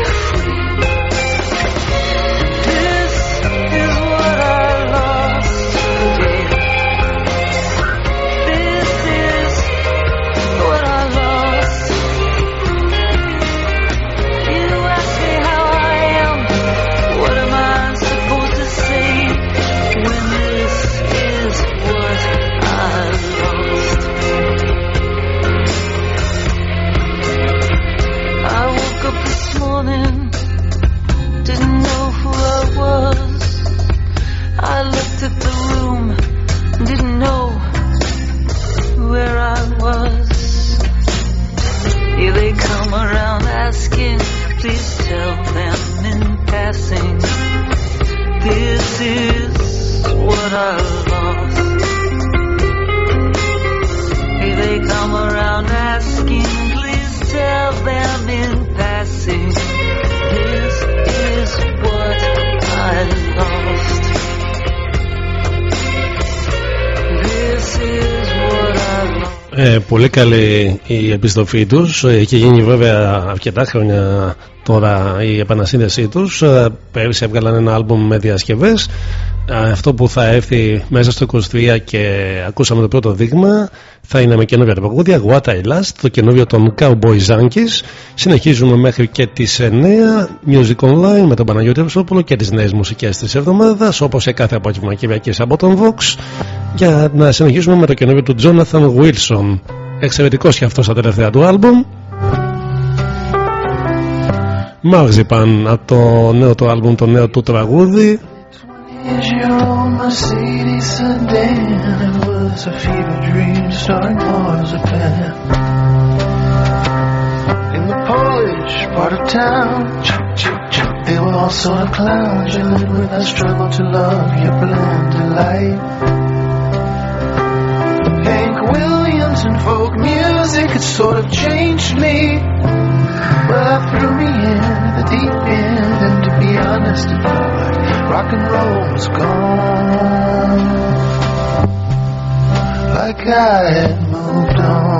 passing, this is what I lost. Hey, they come around asking, please tell them in passing, this is what I lost. This is what I lost. Ε, πολύ καλή η επιστροφή τους ε, Έχει γίνει βέβαια αρκετά χρόνια τώρα η επανασύνδεσή τους Ε, Πέρυσι έβγαλαν ένα άλμπουμ με διασκευές. Ε, Αυτό που θα έρθει μέσα στο 23 και ακούσαμε το πρώτο δείγμα θα είναι με καινούργια τραγούδια What I Last, το καινούριο των Cowboy Zankies Συνεχίζουμε μέχρι και τις 9 Music Online με τον Παναγιώτη Ρουσόπουλο και τις νέες μουσικές της εβδομάδας όπως σε κάθε απόγευμα Κυριακής από τον Vox. Για να συνεχίσουμε με το καινούριο του Jonathan Wilson. Εξαιρετικός και αυτός στα τελευταία του άλμπουμ Marzipan από το νέο του άλμπουμ το νέο του τραγούδι Is your Mercedes sedan? It was a fever dream starring marzipan. In the Polish part of town, they were all sort of clowns. You lived with a struggle to love your blended light. And folk music had sort of changed me. Well, threw me in the deep end, and to be honest, it felt like rock and roll was gone. Like I had moved on.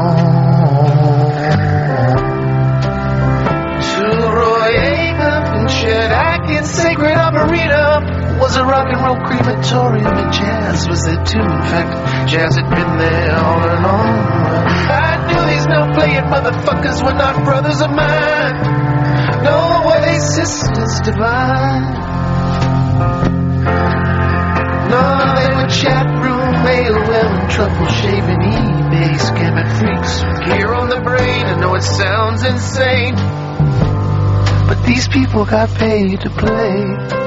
Was a rock and roll crematorium, and jazz was there too. In fact, jazz had been there all along. I knew these no playing motherfuckers were not brothers of mine. Nor were they sisters divine. No, they were chat room, AOL, and trouble shaving eBay scamming freaks gear on the brain. I know it sounds insane, but these people got paid to play.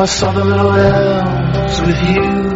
I saw the little elves with you.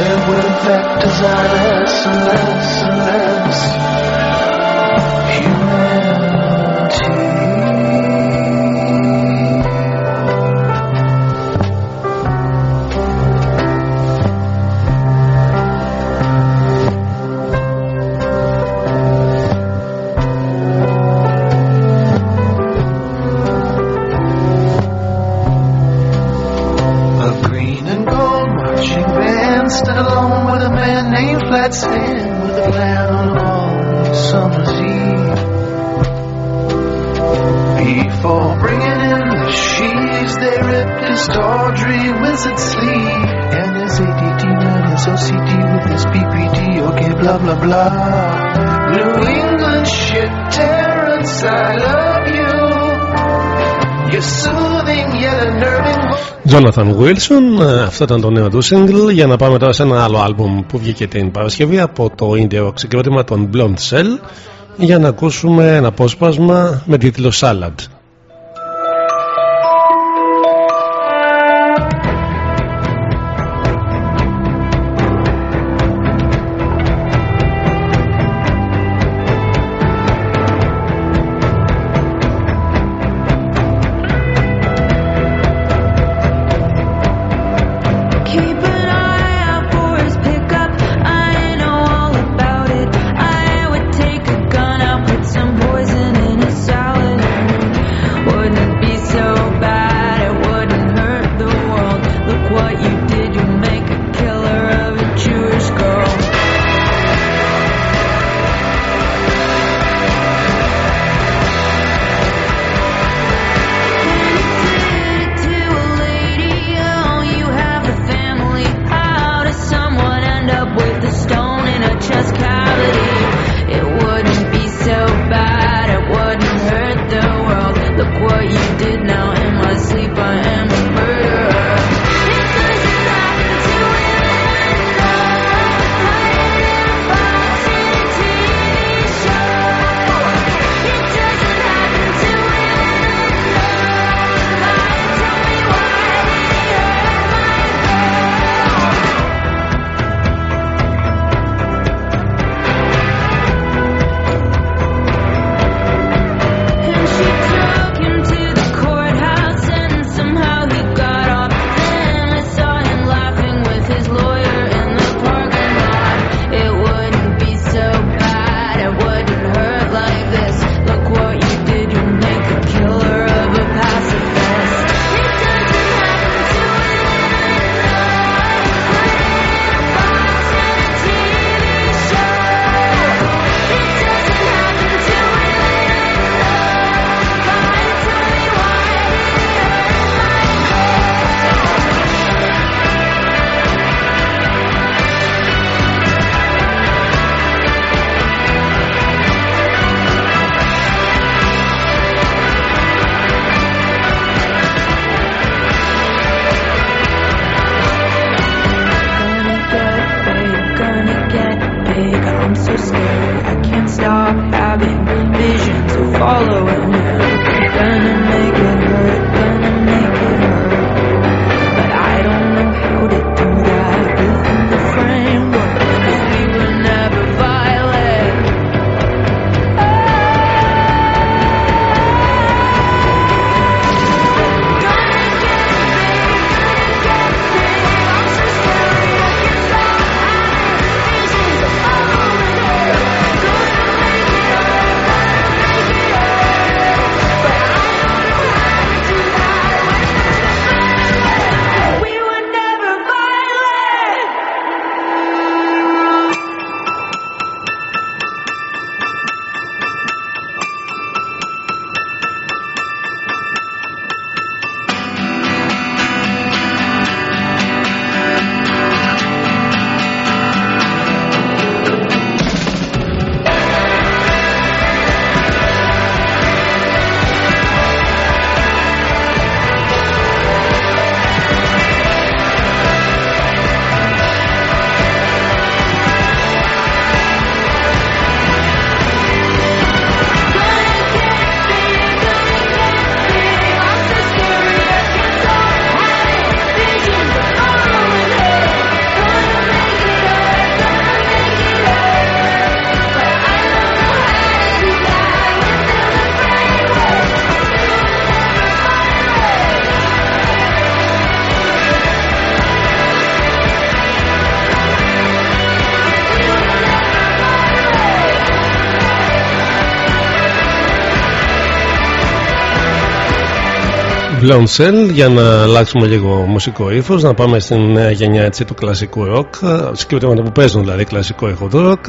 Will in fact desire less and less and less humanity. blah. New England shit, Terrence, I love you. You're soothing yet unnerving. Jonathan Wilson, ε, αυτό ήταν το νέο του single. Για να πάμε τώρα σε ένα άλλο album που βγήκε την Παρασκευή από το ίδιο ξεκρότημα των Blonde Cell για να ακούσουμε ένα απόσπασμα με τίτλο Salad. follow it. Blonde Cell για να αλλάξουμε λίγο μουσικό ύφος, να πάμε στην νέα γενιά έτσι, του κλασικού ροκ, συγκεκριμένα που παίζουν δηλαδή κλασικό ήχο ροκ.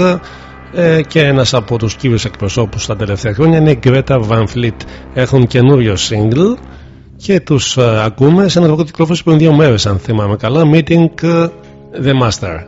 Ε, και ένας από τους κύριους εκπροσώπους τα τελευταία χρόνια είναι η Greta Van Fleet. Έχουν καινούριο single και τους ακούμε σε ένα λόγο κυκλοφόρηση πριν δύο μέρες, αν θυμάμαι καλά. Meeting ε, the Master.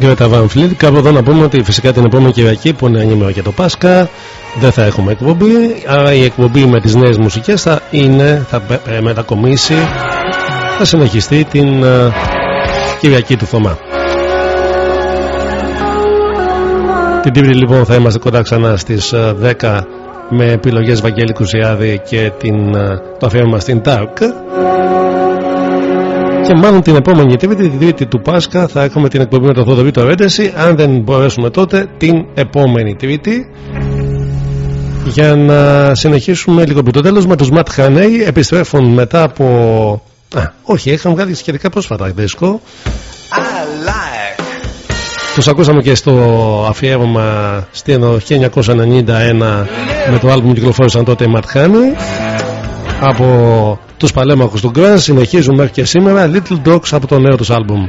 Γκρέτα Van Fleet. Κάπου εδώ να πούμε ότι φυσικά την επόμενη Κυριακή που είναι ενήμερο για το Πάσχα δεν θα έχουμε εκπομπή. Άρα η εκπομπή με τις νέες μουσικές θα είναι, θα ε, μετακομίσει, θα συνεχιστεί την ε, Κυριακή του Θωμά. Την Τρίτη λοιπόν θα είμαστε κοντά ξανά στις 10 με επιλογές Βαγγέλη Κουσιάδη και την, το αφιέρωμα στην ΤΑΡΚ και μάλλον την επόμενη Τρίτη, την Τρίτη του Πάσχα, θα έχουμε την εκπομπή με τον Θοδωρή το Ρέντεση. Αν δεν μπορέσουμε τότε, την επόμενη Τρίτη. Για να συνεχίσουμε λίγο από το τέλος με τους Ματ Χανέι. Επιστρέφουν μετά από. Α, όχι, είχαν βγάλει σχετικά πρόσφατα δίσκο. like. Τους ακούσαμε και στο αφιέρωμα στο 1991 με το άλμπουμ που κυκλοφόρησαν τότε οι Ματ Χανέι. Από τους παλέμαχους του Grand συνεχίζουν μέχρι και σήμερα Little Dogs από το νέο τους άλμπουμ.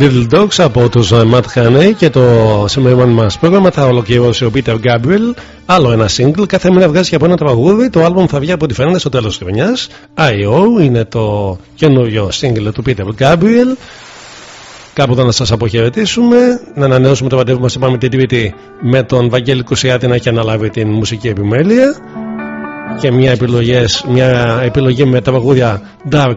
Little Dogs από τους ε, Matt Haney και το σημερινό μας πρόγραμμα θα ολοκληρώσει ο Peter Gabriel. Άλλο ένα single. Κάθε μήνα βγάζει και από ένα τραγούδι. Το άλμπομ θα βγει από ό,τι φαίνεται στο τέλος της χρονιάς. I.O. είναι το καινούριο single του Peter Gabriel. Κάπου εδώ να σας αποχαιρετήσουμε να ανανεώσουμε το ραντεβού μας. Είπαμε την Τρίτη με τον Βαγγέλη Κουσιάτη να έχει αναλάβει την μουσική επιμέλεια. Και μια, επιλογές, μια επιλογή με τραγούδια dark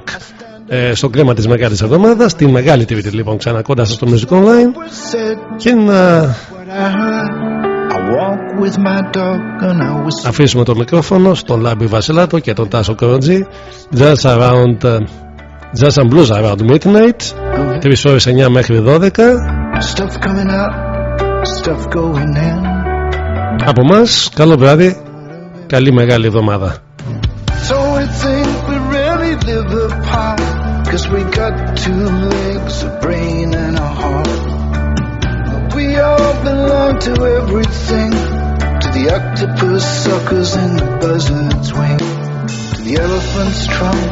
ε, στο κλίμα της Μεγάλης Εβδομάδας τη Μεγάλη Τρίτη λοιπόν ξανά κοντά σας στο Music Online. Και να Walk with my dog and I was αφήσουμε το μικρόφωνο στον Λάμπη Βασιλάτο και τον Τάσο Κρότζη Just around uh, Just and Blues around midnight. 3 ώρες 9 μέχρι 12 stuff coming out, stuff going in. από μας καλό βράδυ καλή μεγάλη εβδομάδα. So we think we really live apart. Cause we got two legs, a brain, and a heart. We all belong to everything. To the octopus suckers and the buzzard's wing. To the elephant's trunk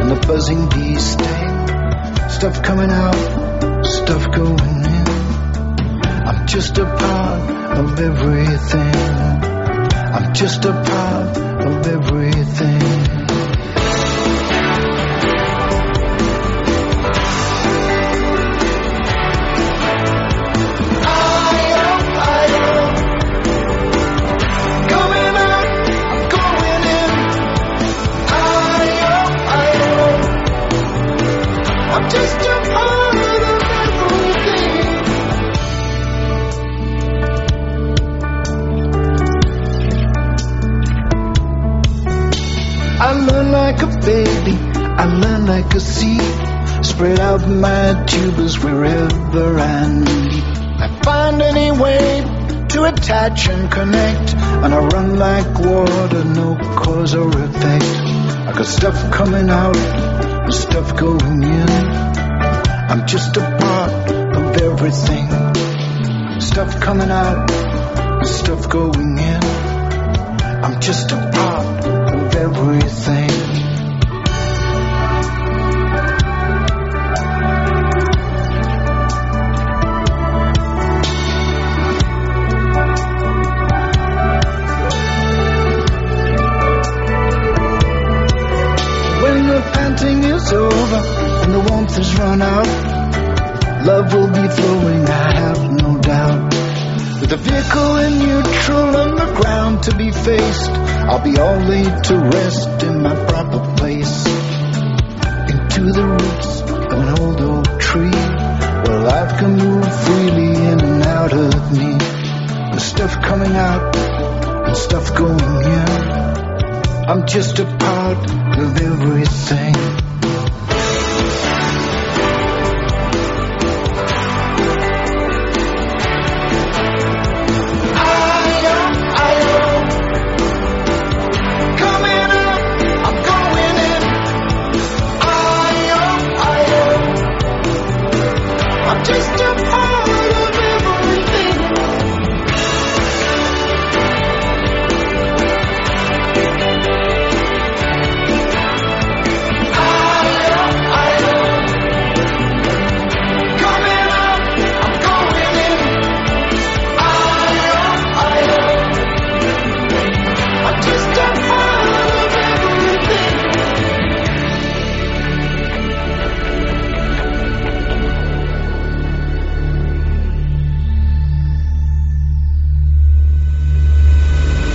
and the buzzing bee sting. Stuff coming out, stuff going in. I'm just a part of everything. I'm just a part of everything. I learn like a seed, spread out my tubers wherever I need. I find any way to attach and connect, and I run like water, no cause or effect. I got stuff coming out, and stuff going in. I'm just a part of everything. Stuff coming out, and stuff going in. I'm just a part of everything. Out, love will be flowing, I have no doubt. With the vehicle in neutral and the ground to be faced, I'll be all laid to rest in my proper place. Into the roots of an old oak tree, where life can move freely in and out of me. The stuff coming out and stuff going in. I'm just a part of everything.